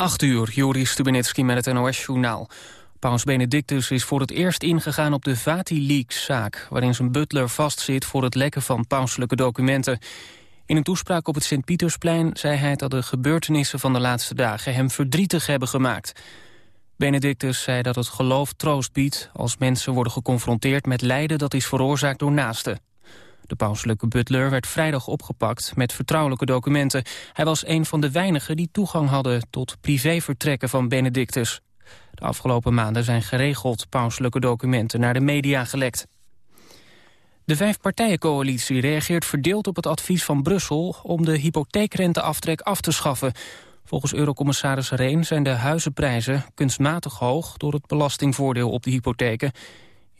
8 uur, Joris Stubenitski met het NOS-journaal. Paus Benedictus is voor het eerst ingegaan op de Vati-leaks-zaak... waarin zijn butler vastzit voor het lekken van pauselijke documenten. In een toespraak op het Sint-Pietersplein zei hij dat de gebeurtenissen van de laatste dagen hem verdrietig hebben gemaakt. Benedictus zei dat het geloof troost biedt als mensen worden geconfronteerd met lijden dat is veroorzaakt door naasten. De pauselijke butler werd vrijdag opgepakt met vertrouwelijke documenten. Hij was een van de weinigen die toegang hadden tot privévertrekken van Benedictus. De afgelopen maanden zijn geregeld pauselijke documenten naar de media gelekt. De vijfpartijencoalitie reageert verdeeld op het advies van Brussel... om de hypotheekrenteaftrek af te schaffen. Volgens eurocommissaris Reen zijn de huizenprijzen kunstmatig hoog... door het belastingvoordeel op de hypotheken.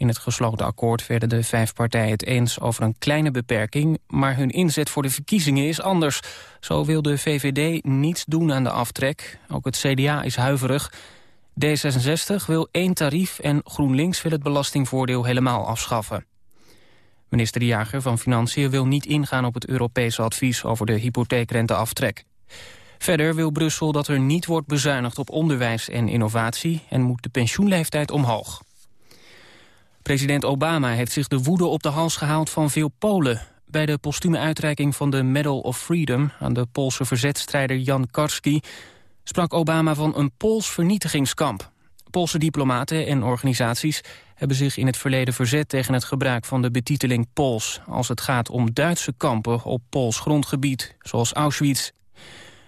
In het gesloten akkoord werden de vijf partijen het eens over een kleine beperking... maar hun inzet voor de verkiezingen is anders. Zo wil de VVD niets doen aan de aftrek. Ook het CDA is huiverig. D66 wil één tarief en GroenLinks wil het belastingvoordeel helemaal afschaffen. Minister De Jager van Financiën wil niet ingaan op het Europese advies over de hypotheekrenteaftrek. Verder wil Brussel dat er niet wordt bezuinigd op onderwijs en innovatie en moet de pensioenleeftijd omhoog. President Obama heeft zich de woede op de hals gehaald van veel Polen. Bij de postume uitreiking van de Medal of Freedom aan de Poolse verzetstrijder Jan Karski sprak Obama van een Pools vernietigingskamp. Poolse diplomaten en organisaties hebben zich in het verleden verzet tegen het gebruik van de betiteling Pools als het gaat om Duitse kampen op Pools grondgebied, zoals Auschwitz.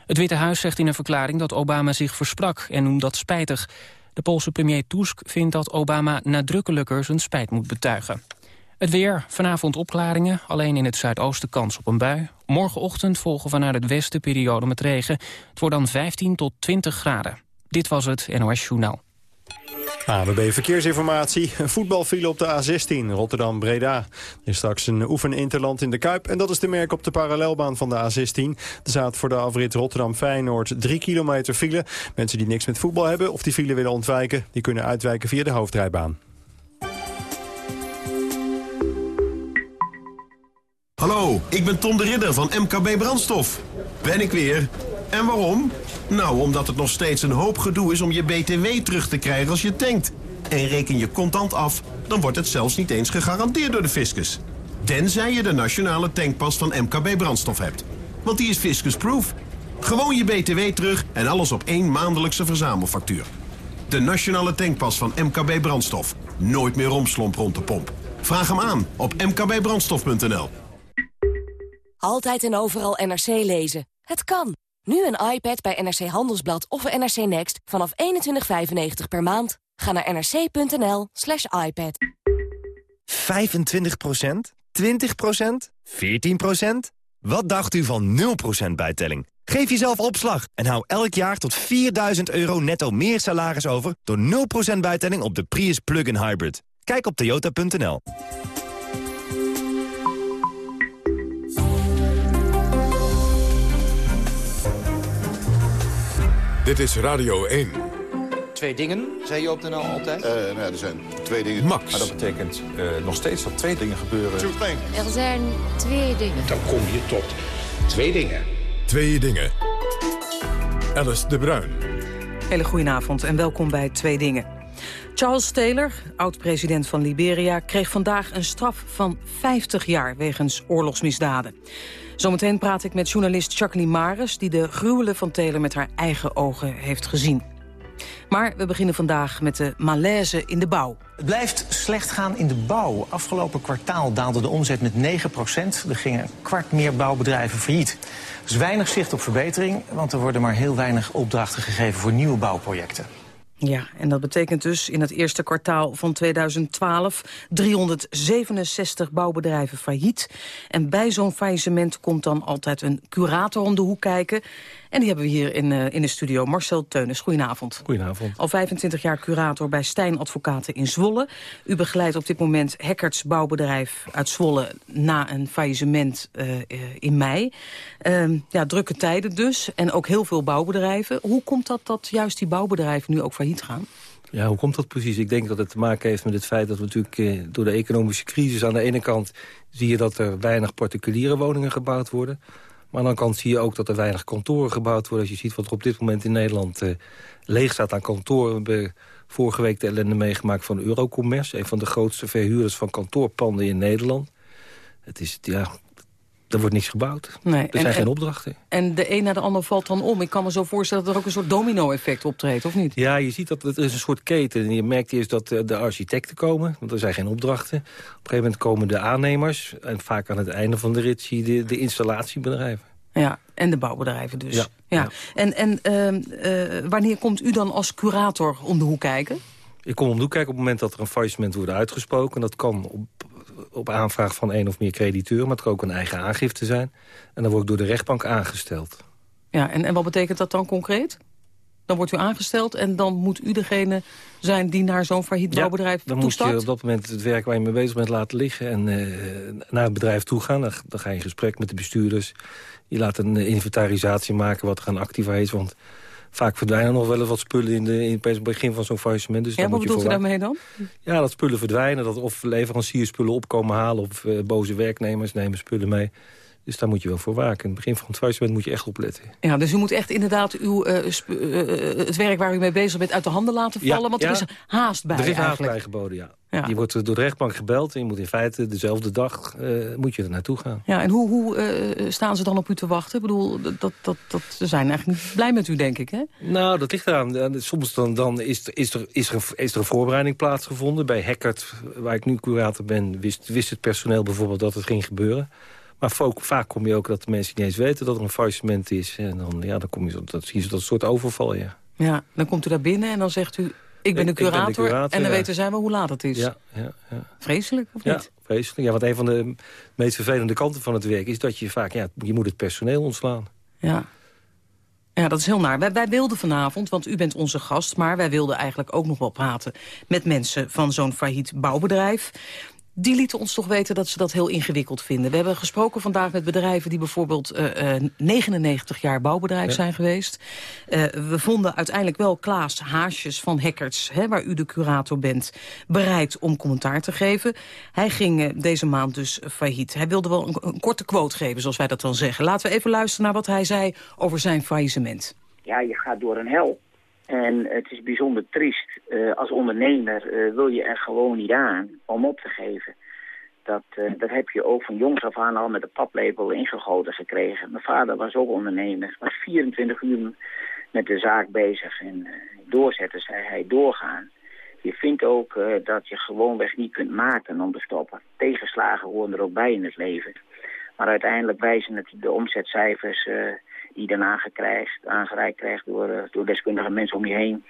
Het Witte Huis zegt in een verklaring dat Obama zich versprak en noemt dat spijtig. De Poolse premier Tusk vindt dat Obama nadrukkelijker zijn spijt moet betuigen. Het weer, vanavond opklaringen, alleen in het zuidoosten kans op een bui. Morgenochtend volgen vanuit het westen periode met regen. Het wordt dan 15 tot 20 graden. Dit was het NOS Journaal. ABB Verkeersinformatie. Een voetbalfile op de A16 Rotterdam-Breda. Er is straks een oefeninterland in de Kuip. En dat is te merken op de parallelbaan van de A16. Er staat voor de afrit Rotterdam-Feyenoord 3 kilometer file. Mensen die niks met voetbal hebben of die file willen ontwijken... die kunnen uitwijken via de hoofdrijbaan. Hallo, ik ben Tom de Ridder van MKB Brandstof. Ben ik weer. En waarom? Nou, omdat het nog steeds een hoop gedoe is om je BTW terug te krijgen als je tankt. En reken je contant af, dan wordt het zelfs niet eens gegarandeerd door de fiscus. Tenzij je de nationale tankpas van MKB Brandstof hebt. Want die is fiscusproof. Gewoon je BTW terug en alles op één maandelijkse verzamelfactuur. De nationale tankpas van MKB Brandstof. Nooit meer romslomp rond de pomp. Vraag hem aan op mkbbrandstof.nl. Altijd en overal NRC lezen. Het kan. Nu een iPad bij NRC Handelsblad of NRC Next vanaf 21,95 per maand. Ga naar nrc.nl slash iPad. 25% 20% 14% Wat dacht u van 0% bijtelling? Geef jezelf opslag en hou elk jaar tot 4000 euro netto meer salaris over... door 0% bijtelling op de Prius Plug-in Hybrid. Kijk op toyota.nl. Dit is Radio 1. Twee dingen, zei je op de NL altijd? Uh, nou ja, er zijn twee dingen. Max. Maar dat betekent uh, nog steeds dat twee dingen gebeuren. Er zijn twee dingen. Dan kom je tot twee dingen. Twee dingen. Alice de Bruin. Hele goedenavond en welkom bij Twee Dingen. Charles Taylor, oud-president van Liberia, kreeg vandaag een straf van 50 jaar wegens oorlogsmisdaden. Zometeen praat ik met journalist Jacqueline Mares... die de gruwelen van Taylor met haar eigen ogen heeft gezien. Maar we beginnen vandaag met de malaise in de bouw. Het blijft slecht gaan in de bouw. Afgelopen kwartaal daalde de omzet met 9% Er gingen een kwart meer bouwbedrijven failliet. Er is weinig zicht op verbetering, want er worden maar heel weinig opdrachten gegeven voor nieuwe bouwprojecten. Ja, en dat betekent dus in het eerste kwartaal van 2012 367 bouwbedrijven failliet. En bij zo'n faillissement komt dan altijd een curator om de hoek kijken. En die hebben we hier in, uh, in de studio. Marcel Teunis, goedenavond. Goedenavond. Al 25 jaar curator bij Stijn Advocaten in Zwolle. U begeleidt op dit moment Hackerts bouwbedrijf uit Zwolle... na een faillissement uh, in mei. Uh, ja, drukke tijden dus. En ook heel veel bouwbedrijven. Hoe komt dat dat juist die bouwbedrijven nu ook failliet gaan? Ja, hoe komt dat precies? Ik denk dat het te maken heeft met het feit dat we natuurlijk eh, door de economische crisis aan de ene kant zie je dat er weinig particuliere woningen gebouwd worden. Maar aan de kant zie je ook dat er weinig kantoren gebouwd worden. Als je ziet wat er op dit moment in Nederland uh, leeg staat aan kantoren. We hebben vorige week de ellende meegemaakt van Eurocommerce. Een van de grootste verhuurders van kantoorpanden in Nederland. Het is, ja, er wordt niks gebouwd. Nee, er zijn geen opdrachten. En de een na de ander valt dan om. Ik kan me zo voorstellen dat er ook een soort domino-effect optreedt, of niet? Ja, je ziet dat het is een soort keten. En je merkt eerst dat de architecten komen, want er zijn geen opdrachten. Op een gegeven moment komen de aannemers. En vaak aan het einde van de rit zie je de, de installatiebedrijven. Ja, en de bouwbedrijven dus. Ja. ja. En, en uh, wanneer komt u dan als curator om de hoek kijken? Ik kom om de hoek kijken op het moment dat er een faillissement wordt uitgesproken. Dat kan op op aanvraag van één of meer crediteuren... maar het kan ook een eigen aangifte zijn. En dan wordt door de rechtbank aangesteld. Ja, en, en wat betekent dat dan concreet? Dan wordt u aangesteld en dan moet u degene zijn die naar zo'n failliet bouwbedrijf ja, dan moet je op dat moment het werk waar je mee bezig bent laten liggen... en uh, naar het bedrijf toe gaan. Dan, dan, ga je in gesprek met de bestuurders. Je laat een inventarisatie maken wat er aan activa is. Want vaak verdwijnen nog wel eens wat spullen in, de, in het begin van zo'n faillissement. Dus ja, wat bedoelt u daarmee dan? Ja, dat spullen verdwijnen. Dat of leveranciers spullen opkomen halen... of uh, boze werknemers nemen spullen mee. Dus daar moet je wel voor waken. In het begin van het faillissement moet je echt opletten. Ja, dus u moet echt inderdaad uw, uh, het werk waar u mee bezig bent uit de handen laten vallen. want er is haast bij Er is haast bij geboden, ja. ja. Je wordt door de rechtbank gebeld en je moet in feite dezelfde dag uh, moet je er naartoe gaan. Ja, en hoe, hoe staan ze dan op u te wachten? Ik bedoel, dat, dat, dat, ze zijn eigenlijk niet blij met u, denk ik, hè? Nou, dat ligt eraan. Soms dan, dan is, is, er, is, er, is er een voorbereiding plaatsgevonden. Bij Hackert, waar ik nu curator ben, wist, wist het personeel bijvoorbeeld dat het ging gebeuren. Maar vaak kom je ook dat de mensen niet eens weten dat er een faillissement is. En dan, ja, dan kom je, dat zie je dat soort overval, ja. Ja, dan komt u daar binnen en dan zegt u... Ik ben de curator, en dan weten zij wel hoe laat het is. Ja, ja, ja. Vreselijk, of niet? Ja, vreselijk. Ja, want een van de meest vervelende kanten van het werk... is dat je vaak, ja, je moet het personeel ontslaan. Ja. Ja, dat is heel naar. Wij, wij, wilden vanavond, want u bent onze gast... maar wij wilden eigenlijk ook nog wel praten met mensen van zo'n failliet bouwbedrijf die lieten ons toch weten dat ze dat heel ingewikkeld vinden. We hebben gesproken vandaag met bedrijven die bijvoorbeeld uh, uh, 99 jaar bouwbedrijf zijn geweest. Uh, we vonden uiteindelijk wel Klaas Haasjes van Hackerts, hè, waar u de curator bent, bereid om commentaar te geven. Hij ging uh, deze maand dus failliet. Hij wilde wel een, een, korte quote geven, zoals wij dat dan zeggen. Laten we even luisteren naar wat hij zei over zijn faillissement. Ja, je gaat door een hel. En het is bijzonder triest. Uh, als ondernemer uh, wil je er gewoon niet aan om op te geven. Dat, uh, dat heb je ook van jongs af aan al met de paplepel ingegoten gekregen. Mijn vader was ook ondernemer. Was 24 uur met de zaak bezig. En doorzetten, zei hij, doorgaan. Je vindt ook dat je gewoonweg niet kunt maken om te stoppen. Tegenslagen horen er ook bij in het leven. Maar uiteindelijk wijzen het de omzetcijfers die daarna krijgt, aangereikt krijgt door, uh, door deskundige mensen om je heen.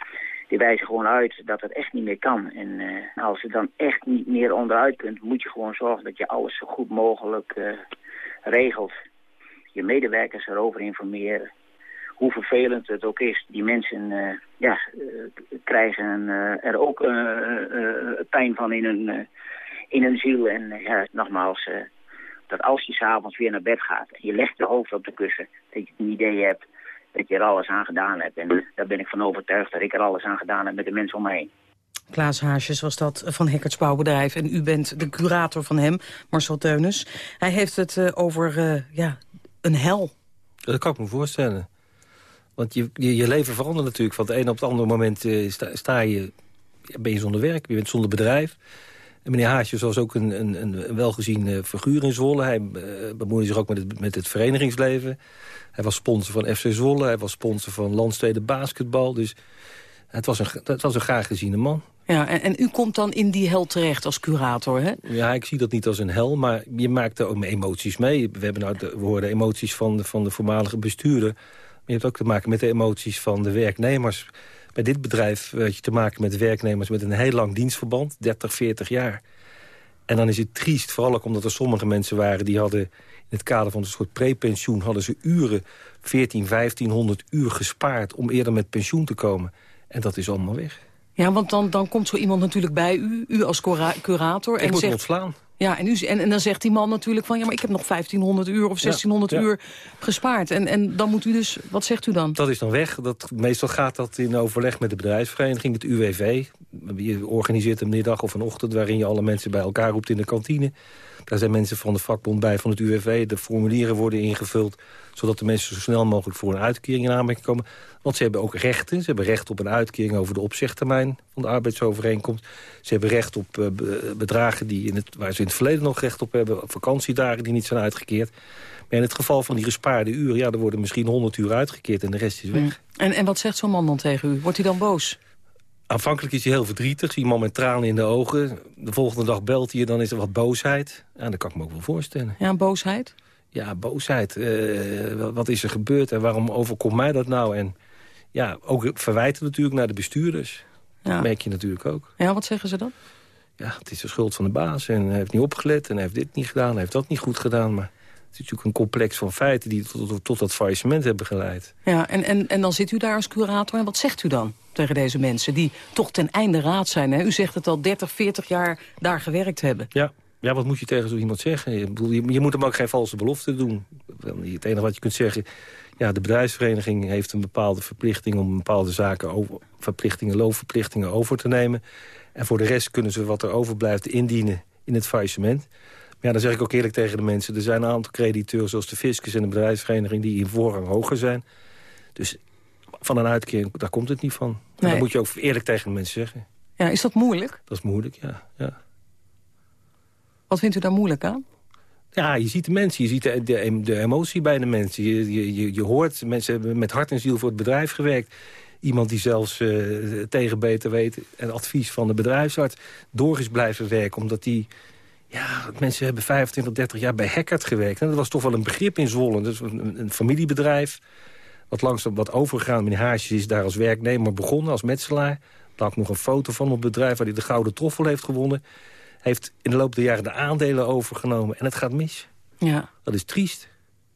Die wijzen gewoon uit dat het echt niet meer kan. En uh, als je dan echt niet meer onderuit kunt, moet je gewoon zorgen dat je alles zo goed mogelijk uh, regelt. Je medewerkers erover informeren. Hoe vervelend het ook is, die mensen ja, krijgen er ook pijn van in hun, in hun ziel. En ja, nogmaals, dat als je s'avonds weer naar bed gaat en je legt je hoofd op de kussen, dat je een idee hebt dat je er alles aan gedaan hebt. En daar ben ik van overtuigd dat ik er alles aan gedaan heb met de mensen om me heen. Klaas Haasjes was dat van Heckerts Bouwbedrijf. En u bent de curator van hem, Marcel Teunis. Hij heeft het uh, over uh, ja, een hel. Dat kan ik me voorstellen. Want je, je, je leven verandert natuurlijk. Van het een op het andere moment uh, sta, sta, je, ben je zonder werk, je bent zonder bedrijf. En meneer Haasjes was ook een, een, een welgezien uh, figuur in Zwolle. Hij uh, bemoeide zich ook met het, met het verenigingsleven. Hij was sponsor van FC Zwolle. Hij was sponsor van Landsteden Basketbal. Dus het was een, het was een graag geziene man. Ja, en, en, u komt dan in die hel terecht als curator, hè? Ja, ik zie dat niet als een hel, maar je maakt er ook emoties mee. We, hebben nou de, we horen emoties van de, van de voormalige bestuurder. Maar je hebt ook te maken met de emoties van de werknemers bij dit bedrijf had je te maken met werknemers met een heel lang dienstverband, 30, 40 jaar. En dan is het triest, vooral ook omdat er sommige mensen waren... die hadden in het kader van een soort prepensioen... hadden ze uren, 14, 1500 uur gespaard om eerder met pensioen te komen. En dat is allemaal weg. Ja, want dan, dan komt zo iemand natuurlijk bij u, u als curator... Ik en moet zegt, ontslaan. Ja, en, u, en, en dan zegt die man natuurlijk van... ja, maar ik heb nog 1500 uur of 1600 uur gespaard. En, en dan moet u dus... Wat zegt u dan? Dat is dan weg. Dat, meestal gaat dat in overleg met de bedrijfsvereniging, het UWV. Je organiseert een middag of een ochtend... waarin je alle mensen bij elkaar roept in de kantine. Daar zijn mensen van de vakbond bij, van het UWV. De formulieren worden ingevuld zodat de mensen zo snel mogelijk voor een uitkering in aanmerking komen. Want ze hebben ook rechten. Ze hebben recht op een uitkering over de opzegtermijn van de arbeidsovereenkomst. Ze hebben recht op uh, bedragen die in het, waar ze in het verleden nog recht op hebben. Vakantiedagen die niet zijn uitgekeerd. Maar in het geval van die gespaarde uren, ja, er worden misschien 100 uur uitgekeerd en de rest is weg. Mm. En, en wat zegt zo'n man dan tegen u? Wordt hij dan boos? Aanvankelijk is hij heel verdrietig, zie man met tranen in de ogen. De volgende dag belt hij, dan is er wat boosheid. Ja, dat kan ik me ook wel voorstellen. Ja, boosheid? ja, boosheid. Uh, wat is er gebeurd en waarom overkomt mij dat nou? En ja, ook verwijten natuurlijk naar de bestuurders. Ja. Dat merk je natuurlijk ook. Ja, wat zeggen ze dan? Ja, het is de schuld van de baas en hij heeft niet opgelet... en hij heeft dit niet gedaan, hij heeft dat niet goed gedaan. Maar het is natuurlijk een complex van feiten die tot, tot, dat faillissement hebben geleid. Ja, en, en, en dan zit u daar als curator en wat zegt u dan tegen deze mensen... die toch ten einde raad zijn? Hè? U zegt het al 30, 40 jaar daar gewerkt hebben. Ja, ja, wat moet je tegen zo iemand zeggen? Je, je, je, moet hem ook geen valse belofte doen. Het enige wat je kunt zeggen... Ja, de bedrijfsvereniging heeft een bepaalde verplichting... om bepaalde zaken, over, verplichtingen, loonverplichtingen over te nemen. En voor de rest kunnen ze wat er overblijft indienen in het faillissement. Ja, dan zeg ik ook eerlijk tegen de mensen... er zijn een aantal crediteurs zoals de Fiscus en de bedrijfsvereniging... die in voorrang hoger zijn. Dus van een uitkering, daar komt het niet van. Nee. Dat moet je ook eerlijk tegen de mensen zeggen. Ja, is dat moeilijk? Dat is moeilijk, ja. ja. Wat vindt u daar moeilijk aan? Ja, je ziet de mensen, je ziet de, de, emotie bij de mensen. Je, je, je hoort, mensen hebben met hart en ziel voor het bedrijf gewerkt. Iemand die zelfs uh, tegen beter weet en advies van de bedrijfsarts... door is blijven werken, omdat die... Ja, mensen hebben 25, 30 jaar bij Hackert gewerkt. En dat was toch wel een begrip in Zwolle. Dat is een, een familiebedrijf wat langzaam wat overgegaan. Meneer Haasjes is daar als werknemer begonnen, als metselaar. Daar had nog een foto van op het bedrijf waar hij de Gouden Troffel heeft gewonnen heeft in de loop der jaren de aandelen overgenomen. En het gaat mis. Ja. Dat is triest.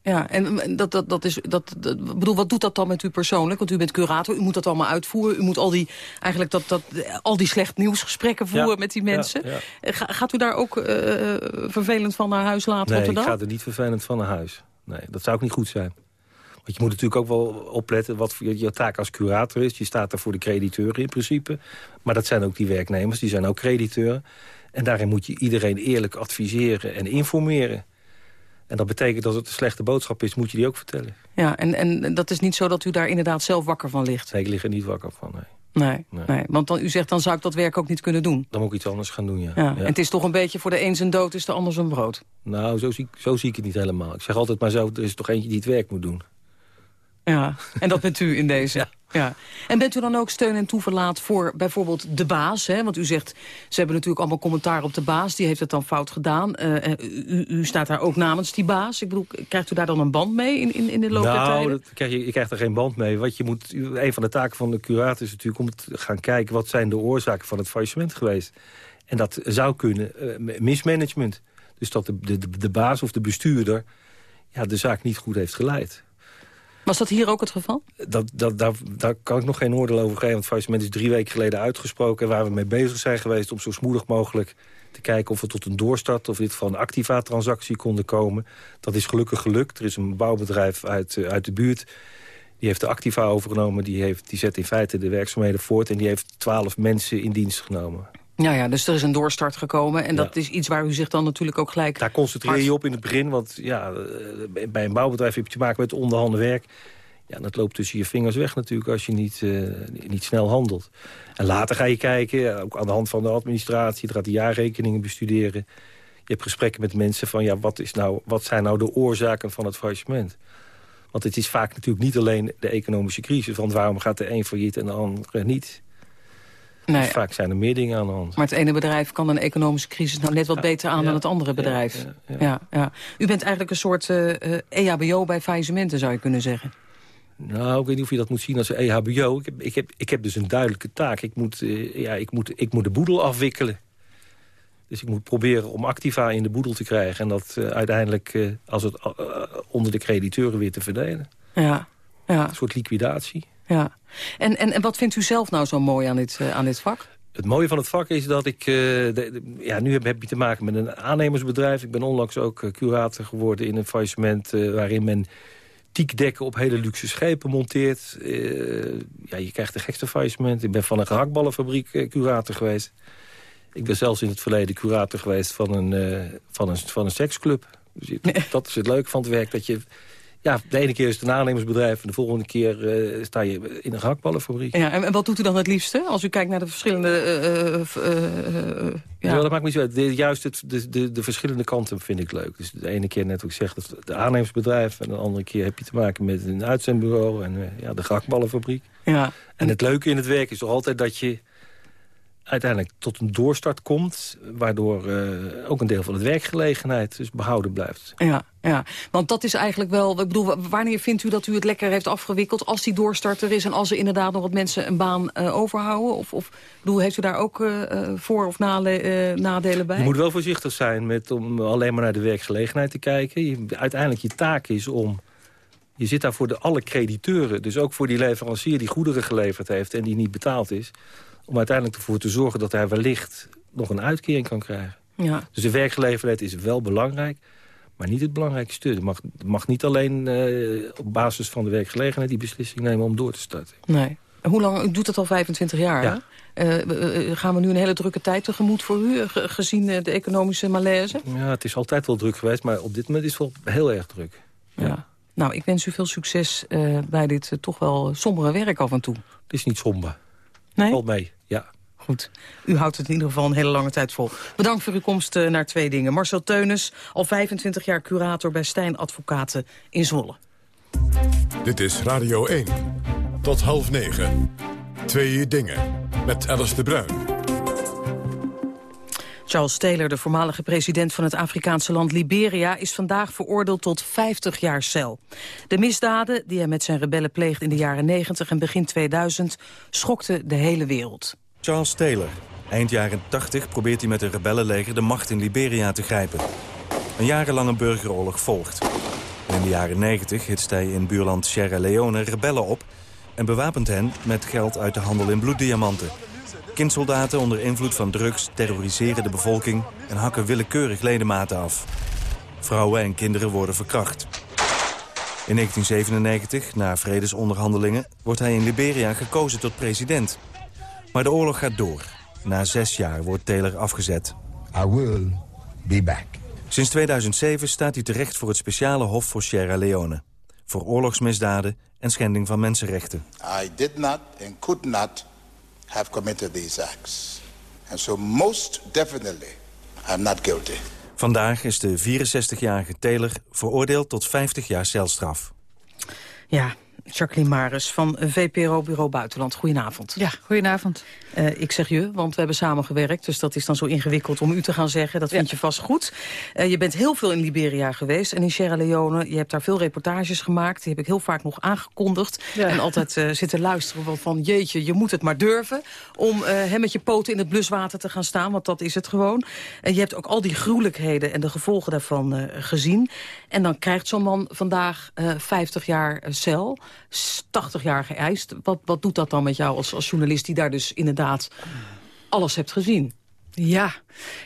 Ja, en dat, dat, dat is, dat, dat, bedoel, wat doet dat dan met u persoonlijk? Want u bent curator, u moet dat allemaal uitvoeren. U moet al die, eigenlijk dat, dat, al die slecht nieuwsgesprekken voeren met die mensen. Ja, gaat u daar ook uh, vervelend van naar huis laten? Nee, ik ga er niet vervelend van naar huis. Nee, dat zou ook niet goed zijn. Want je moet natuurlijk ook wel opletten wat je, je taak als curator is. Je staat er voor de crediteuren in principe. Maar dat zijn ook die werknemers, die zijn ook crediteuren. En daarin moet je iedereen eerlijk adviseren en informeren. En dat betekent dat het een slechte boodschap is, moet je die ook vertellen. Ja, en, en dat is niet zo dat u daar inderdaad zelf wakker van ligt? Nee, ik lig er niet wakker van, nee. Nee, nee. want dan, u zegt dan zou ik dat werk ook niet kunnen doen. Dan moet ik iets anders gaan doen, ja. ja. En het is toch een beetje voor de een zijn dood is de ander zijn brood. Nou, zo zie, zo zie ik het niet helemaal. Ik zeg altijd maar zo, er is toch eentje die het werk moet doen. Ja, en dat bent u in deze. ja. Ja. En bent u dan ook steun en toeverlaat voor bijvoorbeeld de baas? Hè? Want u zegt, ze hebben natuurlijk allemaal commentaar op de baas. Die heeft het dan fout gedaan. Uh, u, u, staat daar ook namens die baas. Ik bedoel, krijgt u daar dan een band mee in, in, in de loop nou, der tijden? Nou, krijg je, je krijgt er geen band mee. Wat je moet, een van de taken van de curator is natuurlijk om te gaan kijken... wat zijn de oorzaken van het faillissement geweest. En dat zou kunnen uh, mismanagement. Dus dat de, de, de baas of de bestuurder ja, de zaak niet goed heeft geleid. Was dat hier ook het geval? Dat, dat, daar, daar kan ik nog geen oordeel over geven. Want het faillissement is drie weken geleden uitgesproken... waar we mee bezig zijn geweest om zo smoedig mogelijk te kijken... of we tot een doorstart of dit van een activa-transactie konden komen. Dat is gelukkig gelukt. Er is een bouwbedrijf uit, eh, uit de buurt... Die heeft de Activa overgenomen, die, heeft, die zet in feite de werkzaamheden voort... en die heeft twaalf mensen in dienst genomen. Ja, ja, dus er is een doorstart gekomen. En dat is iets waar u zich dan natuurlijk ook gelijk... Daar concentreer je op in het begin. Want ja, eh, bij een bouwbedrijf heb je te maken met onderhanden werk. Ja, dat loopt tussen je vingers weg natuurlijk als je niet, uh, niet snel handelt. En later ga je kijken, ook aan de hand van de administratie... gaat de jaarrekeningen bestuderen. Je hebt gesprekken met mensen van... ja, wat, is nou, wat zijn nou de oorzaken van het faillissement? Want het is vaak natuurlijk niet alleen de economische crisis. Want waarom gaat de een failliet en de andere niet? Nee. vaak zijn er meer dingen aan de hand. Maar het ene bedrijf kan een economische crisis nou net wat beter aan dan het andere bedrijf. Ja, ja, U bent eigenlijk een soort uh, eh, EHBO eh, e bij faillissementen, zou je kunnen zeggen. Nou, ik weet niet of je dat moet zien als een EHBO. Ik heb, ik heb, ik heb dus een duidelijke taak. Ik moet, uh, ja, ik, moet, ik moet de boedel afwikkelen. Dus ik moet proberen om activa in de boedel te krijgen... en dat uh, uiteindelijk als het, onder de crediteuren weer te verdelen. Ja, ja. Een soort liquidatie. Ja. En, en, en wat vindt u zelf nou zo mooi aan dit, uh, aan dit vak? Het mooie van het vak is dat ik... ja, nu heb, heb, je te maken met een aannemersbedrijf. Ik ben onlangs ook curator geworden in een faillissement... waarin men tiekdekken op hele luxe schepen monteert. ja, je krijgt de gekste faillissement. Ik ben van een gehaktballenfabriek curator geweest. Ik ben zelfs in het verleden curator geweest van een, van een, van een seksclub. Dus dat is het leuke van het werk, dat je ja, de ene keer is het een aannemersbedrijf... en de volgende keer uh, sta je in een gehaktballenfabriek. Ja, en, wat doet u dan het liefste? Als u kijkt naar de verschillende... Uh, ja. ja. dat maakt me niet uit. juist het, de, de, de, verschillende kanten vind ik leuk. Dus de ene keer, net wat ik zeg, de aannemersbedrijf... en de andere keer heb je te maken met een uitzendbureau... en ja, de gehaktballenfabriek. Ja. En het leuke in het werk is toch altijd dat je uiteindelijk tot een doorstart komt... waardoor uh, ook een deel van het werkgelegenheid dus behouden blijft. Ja, ja, want dat is eigenlijk wel... Ik bedoel, wanneer vindt u dat u het lekker heeft afgewikkeld... als die doorstart er is en als er inderdaad nog wat mensen een baan uh, overhouden? Of, of bedoel, heeft u daar ook uh, voor- of nadelen bij? Je moet wel voorzichtig zijn met om alleen maar naar de werkgelegenheid te kijken. Je, uiteindelijk je taak is om... Je zit daar voor de alle crediteuren, dus ook voor die leverancier die goederen geleverd heeft en die niet betaald is om uiteindelijk ervoor te zorgen dat hij wellicht nog een uitkering kan krijgen. Ja. Dus de werkgelegenheid is wel belangrijk, maar niet het belangrijkste. Je mag, mag niet alleen uh, op basis van de werkgelegenheid die beslissing nemen om door te starten. Nee. Hoe lang? U doet dat al 25 jaar, ja. Uh, gaan we nu een hele drukke tijd tegemoet voor u, gezien de economische malaise? Ja, het is altijd wel druk geweest, maar op dit moment is het wel heel erg druk. Ja. ja. Nou, ik wens u veel succes bij dit toch wel sombere werk af en toe. Het is niet somber. Nee? Valt mee. Goed. U houdt het in ieder geval een hele lange tijd vol. Bedankt voor uw komst eh, naar Twee Dingen. Marcel Teunis, al 25 jaar curator bij Stijn Advocaten in Zwolle. Dit is Radio 1. Tot half negen. Twee Dingen. Met Alice de Bruin. Charles Taylor, de voormalige president van het Afrikaanse land Liberia... is vandaag veroordeeld tot 50 jaar cel. De misdaden die hij met zijn rebellen pleegde in de jaren 90 en begin 2000... schokten de hele wereld. Charles Taylor. Eind jaren 80 probeert hij met een rebellenleger de macht in Liberia te grijpen. Een jarenlange burgeroorlog volgt. in de jaren 90 hitst hij in buurland Sierra Leone rebellen op... en bewapent hen met geld uit de handel in bloeddiamanten. Kindsoldaten onder invloed van drugs terroriseren de bevolking... en hakken willekeurig ledematen af. Vrouwen en kinderen worden verkracht. In 1997, na vredesonderhandelingen, wordt hij in Liberia gekozen tot president. Maar de oorlog gaat door. Na zes jaar wordt Taylor afgezet. I will be back. Sinds 2007 staat hij terecht voor het speciale hof voor Sierra Leone. Voor oorlogsmisdaden en schending van mensenrechten. I did not and could not have committed these acts. And so most definitely I'm not guilty. Vandaag is de 64-jarige Taylor veroordeeld tot 50 jaar celstraf. Ja, Jacqueline Maris van VPRO Bureau Buitenland. Goedenavond. Ja, goedenavond. Uh, ik zeg je, want we hebben samengewerkt. Dus dat is dan zo ingewikkeld om u te gaan zeggen. Dat vind je vast goed. Uh, je bent heel veel in Liberia geweest en in Sierra Leone. Je hebt daar veel reportages gemaakt. Die heb ik heel vaak nog aangekondigd. En altijd uh, zitten luisteren van jeetje, je moet het maar durven. Om hem met je poten in het bluswater te gaan staan. Want dat is het gewoon. En je hebt ook al die gruwelijkheden en de gevolgen daarvan gezien. En dan krijgt zo'n man vandaag 50 jaar cel. 80 jaar geëist. Wat, wat doet dat dan met jou als, als journalist die daar dus inderdaad alles hebt gezien? Ja,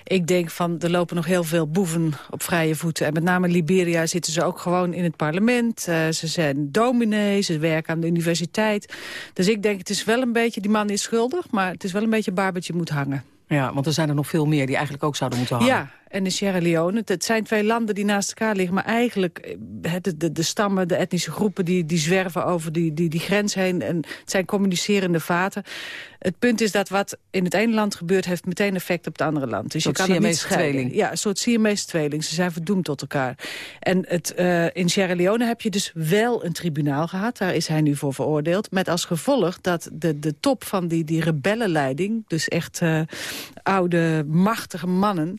ik denk van er lopen nog heel veel boeven op vrije voeten. En met name in Liberia zitten ze ook gewoon in het parlement. Uh, ze zijn dominees, ze werken aan de universiteit. Dus ik denk het is wel een beetje, die man is schuldig... maar het is wel een beetje barbertje moet hangen. Ja, want er zijn er nog veel meer die eigenlijk ook zouden moeten hangen. Ja, en in Sierra Leone. Het zijn twee landen die naast elkaar liggen. Maar eigenlijk, eh, de, de, de stammen, de etnische groepen... die, die zwerven over die, die, die grens heen. En het zijn communicerende vaten. Het punt is dat wat in het ene land gebeurt... heeft meteen effect op het andere land. Dus je kan het niet tweeling. Ja, een soort Siamese tweeling. Ze zijn verdoemd tot elkaar. En het, uh, in Sierra Leone heb je dus wel een tribunaal gehad. Daar is hij nu voor veroordeeld. Met als gevolg dat de, de top van die, die rebellenleiding... dus echt uh, oude, machtige mannen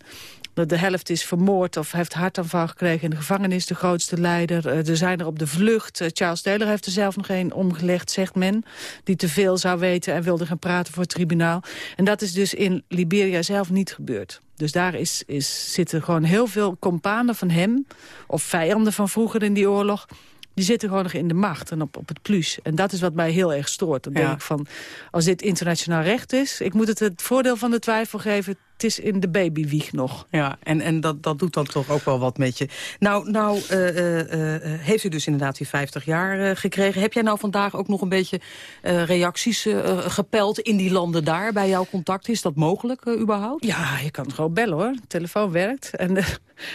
de helft is vermoord of heeft hartaanval gekregen in de gevangenis. De grootste leider. Eh, er zijn er op de vlucht. Eh, Charles Taylor heeft er zelf nog een omgelegd, zegt men. Die te veel zou weten en wilde gaan praten voor het tribunaal. En dat is dus in Liberia zelf niet gebeurd. Dus daar is, is, zitten gewoon heel veel kompanen van hem... of vijanden van vroeger in die oorlog die zitten gewoon nog in de macht en op, op het plus. En dat is wat mij heel erg stoort. Dan denk ik van, als dit internationaal recht is... ik moet het het voordeel van de twijfel geven het is in de babywieg nog. Ja, en, en dat, dat doet dan toch ook wel wat met je. Nou, nou uh, heeft u dus inderdaad die 50 jaar gekregen. Heb jij nou vandaag ook nog een beetje reacties gepeld in die landen daar bij jouw contact? Is dat mogelijk überhaupt? Ja, je kan gewoon bellen hoor. De telefoon werkt. En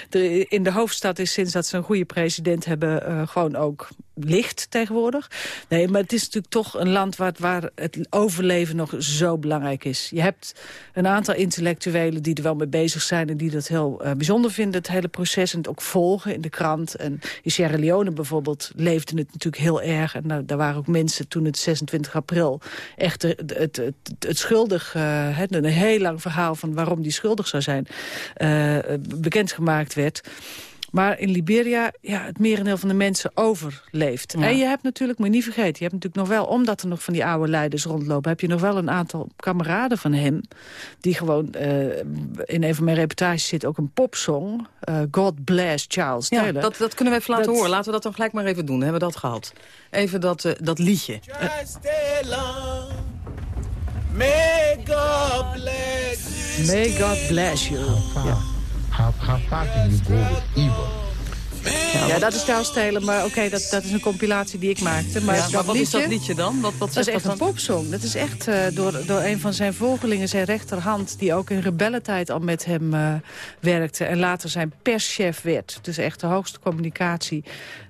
de, in de hoofdstad is sinds dat ze een goede president hebben... gewoon ook licht tegenwoordig. Nee, maar het is natuurlijk toch een land waar, waar het overleven nog zo belangrijk is. Je hebt een aantal intellectuelen die er wel mee bezig zijn... en die dat heel uh, bijzonder vinden, het hele proces... en het ook volgen in de krant. En in Sierra Leone bijvoorbeeld leefde het natuurlijk heel erg. En nou, daar waren ook mensen toen het 26 april... echt het, het, schuldig, uh, een heel lang verhaal van waarom die schuldig zou zijn... Uh, bekendgemaakt werd... Maar in Liberia, ja, het merendeel van de mensen overleeft. En je hebt natuurlijk, moet je niet vergeten... je hebt natuurlijk nog wel, omdat er nog van die oude leiders rondlopen... heb je nog wel een aantal kameraden van hem... die gewoon, uh, in een van mijn reportages zit ook een popsong... Uh, God Bless Charles Taylor. Ja, dat, dat kunnen we even laten horen. Laten we dat dan gelijk maar even doen. Hebben we dat gehad. Even dat, uh, dat liedje. May God bless you. May God bless you. Ja. How, how far can you go with evil? Ja, dat is Stijlen, maar oké, dat, dat is een compilatie die ik maakte. Maar, ja, maar wat is dat liedje dan? Wat, wat dat is echt een popsong. Dat is echt uh, door, door een van zijn volgelingen, zijn rechterhand... die ook in rebellentijd al met hem uh, werkte... en later zijn perschef werd. Dus echt de hoogste communicatie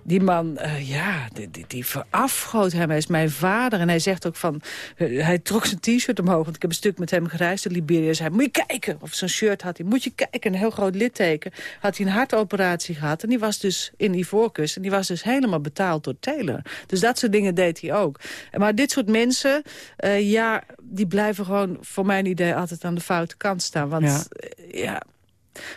die man, uh, ja, die, die, die verafgoot hem. Hij is mijn vader. En hij zegt ook van... Uh, hij trok zijn t-shirt omhoog. Want ik heb een stuk met hem gereisd in Liberia. Hij zei, moet je kijken. Of zijn shirt had hij. Moet je kijken. Een heel groot litteken. Had hij een hartoperatie gehad. En die was dus in Ivoorkust. En die was dus helemaal betaald door Taylor. Dus dat soort dingen deed hij ook. Maar dit soort mensen, uh, ja, die blijven gewoon... voor mijn idee altijd aan de foute kant staan. Want ja, ja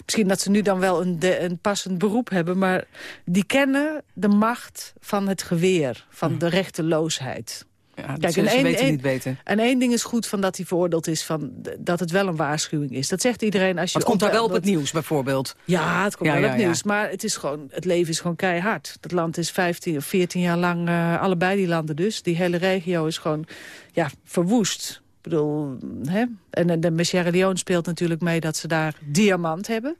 Misschien dat ze nu dan wel een, de, een passend beroep hebben... maar die kennen de macht van het geweer, van de rechteloosheid. Ja, Kijk, en één, weten niet weten. En één ding is goed van dat hij veroordeeld is... Van, dat het wel een waarschuwing is. Dat zegt iedereen als je... Het komt daar wel op het nieuws bijvoorbeeld. Ja, het komt wel op het nieuws. Maar het, is gewoon, het leven is gewoon keihard. Dat land is 15 of 14 jaar lang... Uh, allebei die landen dus. Die hele regio is gewoon ja, verwoest. Ik bedoel, hè? En de Sierra Leone speelt natuurlijk mee dat ze daar diamant hebben.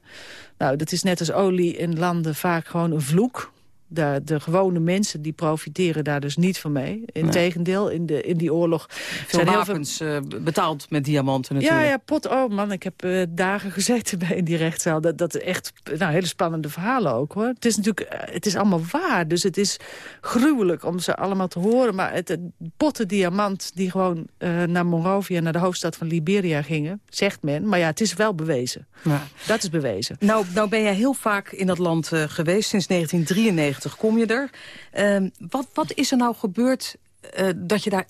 Nou, dat is net als olie in landen vaak gewoon een vloek de, de gewone mensen die profiteren daar dus niet van mee. Integendeel, in, de, in die oorlog... Veel zijn wapens heel veel... betaald met diamanten natuurlijk. Ja, ja, pot. Oh man, ik heb uh, dagen gezeten bij in die rechtszaal. Dat, dat echt nou, hele spannende verhalen ook hoor. Het is natuurlijk, uh, het is allemaal waar. Dus het is gruwelijk om ze allemaal te horen. Maar het, het potten diamant die gewoon uh, naar Monrovia, naar de hoofdstad van Liberia gingen, zegt men. Maar ja, het is wel bewezen. Ja. Dat is bewezen. Nou, nou ben jij heel vaak in dat land geweest, sinds 1993 kom je er. Uh, wat, wat is er nou gebeurd uh, dat je daar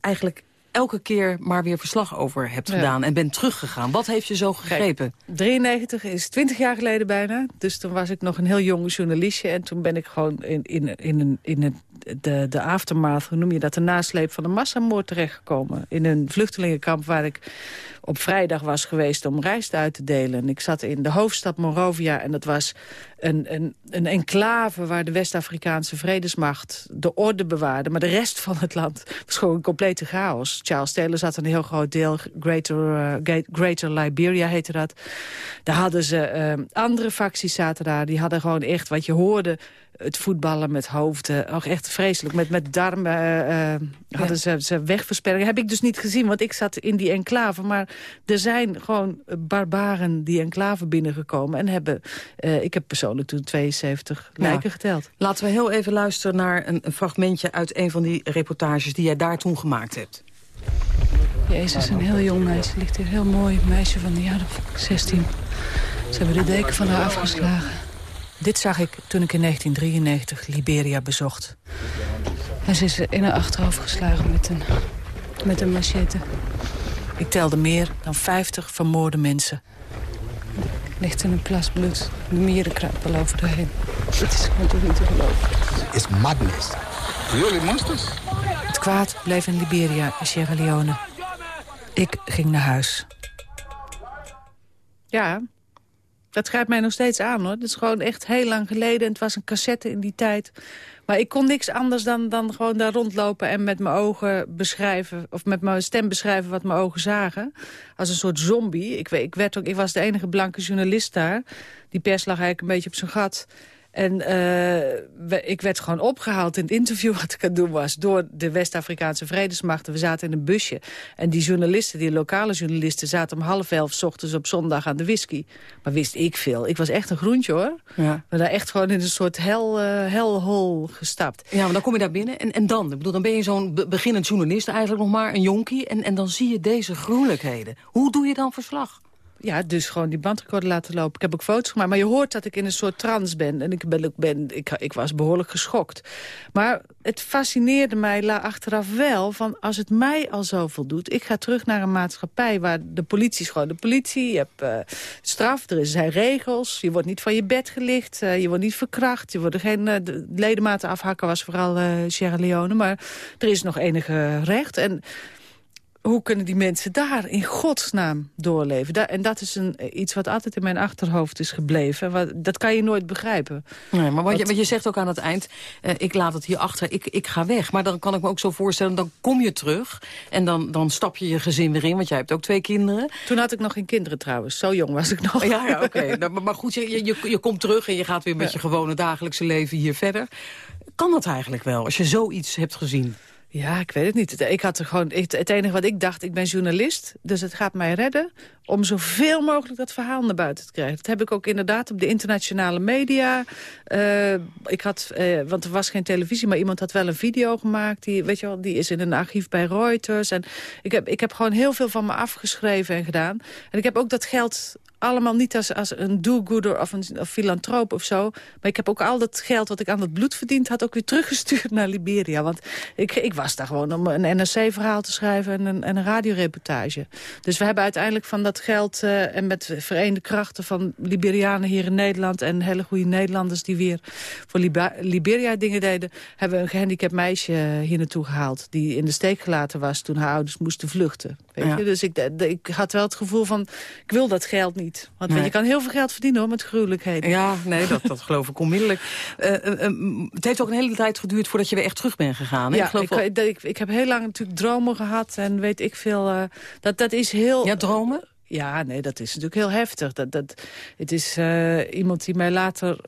eigenlijk elke keer maar weer verslag over hebt ja. gedaan en bent teruggegaan. Wat heeft je zo gegrepen? Kijk, 93 is 20 jaar geleden bijna. Dus toen was ik nog een heel jong journalistje. En toen ben ik gewoon in, in, in, in, in het, de, de aftermath, hoe noem je dat, de nasleep van een massamoord terechtgekomen. In een vluchtelingenkamp waar ik op vrijdag was geweest om rijst uit te delen. En ik zat in de hoofdstad Monrovia en dat was een, een, een enclave waar de West-Afrikaanse vredesmacht de orde bewaarde. Maar de rest van het land was gewoon een complete chaos. Charles Taylor zat een heel groot deel, Greater, uh, Greater Liberia heette dat. Daar hadden ze, uh, andere facties zaten daar, die hadden gewoon echt, wat je hoorde het voetballen met hoofden. Ook echt vreselijk. Met, met darmen uh, hadden ze, ze wegversperringen. Heb ik dus niet gezien, want ik zat in die enclave. Maar er zijn gewoon barbaren die enclave binnengekomen. En hebben, uh, ik heb persoonlijk toen 72 ja. lijken geteld. Laten we heel even luisteren naar een, een fragmentje... uit een van die reportages die jij daar toen gemaakt hebt. Jezus, een heel jong meisje. Ligt hier heel mooi. Een meisje van de jaren 16. Ze hebben de deken van haar afgeslagen. Dit zag ik toen ik in 1993 Liberia bezocht. En ze is in haar achterhoofd geslagen met een, met een machete. Ik telde meer dan 50 vermoorde mensen. Ligt in een plas bloed. De mieren kruipen over de heen. Het is gewoon toch niet te geloven. It's madness. Really monsters? Het kwaad bleef in Liberia en Sierra Leone. Ik ging naar huis. Ja, Dat grijpt mij nog steeds aan, hoor. Dat is gewoon echt heel lang geleden. Het was een cassette in die tijd. Maar ik kon niks anders dan, dan gewoon daar rondlopen en met mijn ogen beschrijven... of met mijn stem beschrijven wat mijn ogen zagen. Als een soort zombie. Ik, ik, werd ook, ik was de enige blanke journalist daar. Die pers lag eigenlijk een beetje op zijn gat. En uh, ik werd gewoon opgehaald in het interview wat ik aan het doen was... door de West-Afrikaanse vredesmachten. We zaten in een busje. En die journalisten, die lokale journalisten... zaten om half elf s ochtends op zondag aan de whisky. Maar wist ik veel. Ik was echt een groentje, hoor. Ja. We daar echt gewoon in een soort hel, uh, helhol gestapt. Ja, maar dan kom je daar binnen. En, en dan? Ik bedoel, dan ben je zo'n beginnend journalist eigenlijk nog maar, een jonkie. En, en dan zie je deze gruwelijkheden. Hoe doe je dan verslag? Ja, dus gewoon die bandrecorder laten lopen. Ik heb ook foto's gemaakt. Maar je hoort dat ik in een soort trance ben. En ik, ben, ben, ik, ik was behoorlijk geschokt. Maar het fascineerde mij achteraf wel... van als het mij al zoveel doet... ik ga terug naar een maatschappij waar de politie is gewoon de politie. Je hebt uh, straf, er zijn regels. Je wordt niet van je bed gelicht. Uh, je wordt niet verkracht. Je wordt geen uh, ledematen afhakken was vooral Sierra Leone. Maar er is nog enige recht. En hoe kunnen die mensen daar in godsnaam doorleven? en dat is een, iets wat altijd in mijn achterhoofd is gebleven. Wat, dat kan je nooit begrijpen. Nee, maar wat, je, wat je zegt ook aan het eind, uh, ik laat het hier achter, ik, ik ga weg. Maar dan kan ik me ook zo voorstellen, dan kom je terug... en dan, dan stap je je gezin weer in, want jij hebt ook twee kinderen. Toen had ik nog geen kinderen trouwens, zo jong was ik nog. Ja, ja oké. Nou, maar goed, je, je, je komt terug en je gaat weer met je gewone dagelijkse leven hier verder. Kan dat eigenlijk wel, als je zoiets hebt gezien? Ja, ik weet het niet. Ik had er gewoon, het enige wat ik dacht, ik ben journalist, dus het gaat mij redden om zoveel mogelijk dat verhaal naar buiten te krijgen. Dat heb ik ook inderdaad op de internationale media. Uh, ik had, uh, want er was geen televisie, maar iemand had wel een video gemaakt. Die, weet je wel, die is in een archief bij Reuters. En ik heb, ik heb gewoon heel veel van me afgeschreven en gedaan. En ik heb ook dat geld allemaal niet als, als een do-gooder of een filantroop of zo. Maar ik heb ook al dat geld wat ik aan het bloed verdiend had... ook weer teruggestuurd naar Liberia. Want ik, ik was daar gewoon om een NRC-verhaal te schrijven en een, en een radioreportage. Dus we hebben uiteindelijk van dat geld... Uh, en met vereende krachten van Liberianen hier in Nederland... en hele goede Nederlanders die weer voor Liberia dingen deden... hebben we een gehandicapt meisje hier naartoe gehaald... die in de steek gelaten was toen haar ouders moesten vluchten. Weet je? Dus ik, ik had wel het gevoel van, ik wil dat geld niet. Want je kan heel veel geld verdienen hoor, met gruwelijkheden. Ja, nee, dat, dat geloof ik onmiddellijk. Uh, uh, uh, het heeft ook een hele tijd geduurd voordat je weer echt terug bent gegaan. Hè? Ja, ik, ik, ik, ik, heb heel lang natuurlijk dromen gehad en weet ik veel. dat, dat is heel... Ja, dromen? Ja, nee, dat is natuurlijk heel heftig. Dat, dat, het is iemand die mij later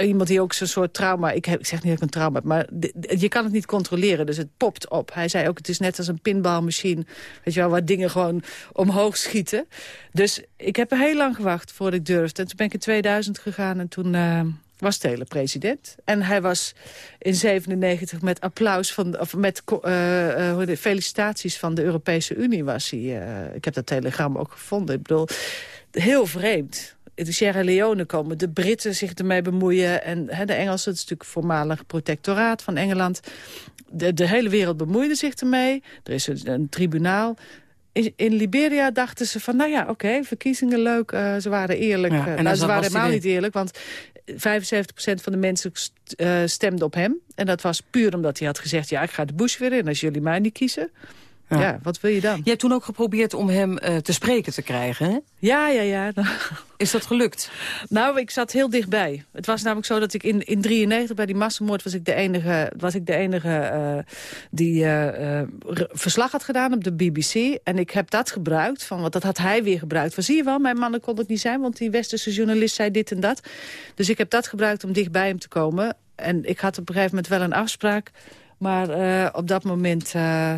iemand die ook zo'n soort trauma... Ik, heb, ik zeg niet dat ik een trauma heb, maar je kan het niet controleren. Dus het popt op. Hij zei ook, het is net als een pinballmachine. Weet je wel, waar dingen gewoon omhoog schieten. Dus ik heb er heel lang gewacht voordat ik durfde. En toen ben ik in 2000 gegaan en toen... Uh, was Taylor president. En hij was in 97 met applaus van, of met uh, uh, felicitaties van de Europese Unie was hij. Uh, ik heb dat telegram ook gevonden. Ik bedoel, heel vreemd de Sierra Leone komen de Britten zich ermee bemoeien. En de Engelsen, het is natuurlijk voormalig protectoraat van Engeland. De, de hele wereld bemoeide zich ermee. Er is een, een tribunaal. In, Liberia dachten ze van, nou ja, oké, verkiezingen leuk. Uh, ze waren eerlijk. Ja, uh, nou, ze waren helemaal niet eerlijk, want 75% van de mensen uh, stemden op hem. En dat was puur omdat hij had gezegd, ja, ik ga de Bush weer in als jullie mij niet kiezen. Ja. wat wil je dan? Je hebt toen ook geprobeerd om hem uh, te spreken te krijgen, hè? Ja, ja, ja. Is dat gelukt? Nou, ik zat heel dichtbij. Het was namelijk zo dat ik in, in 93 bij die massamoord was ik de enige, was ik de enige uh, die uh, verslag had gedaan op de BBC. En ik heb dat gebruikt, van, want dat had hij weer gebruikt. Van, zie je wel, mijn mannen kon het niet zijn, want die westerse journalist zei dit en dat. Dus ik heb dat gebruikt om dichtbij hem te komen. En ik had op een gegeven moment wel een afspraak maar uh, op dat moment uh,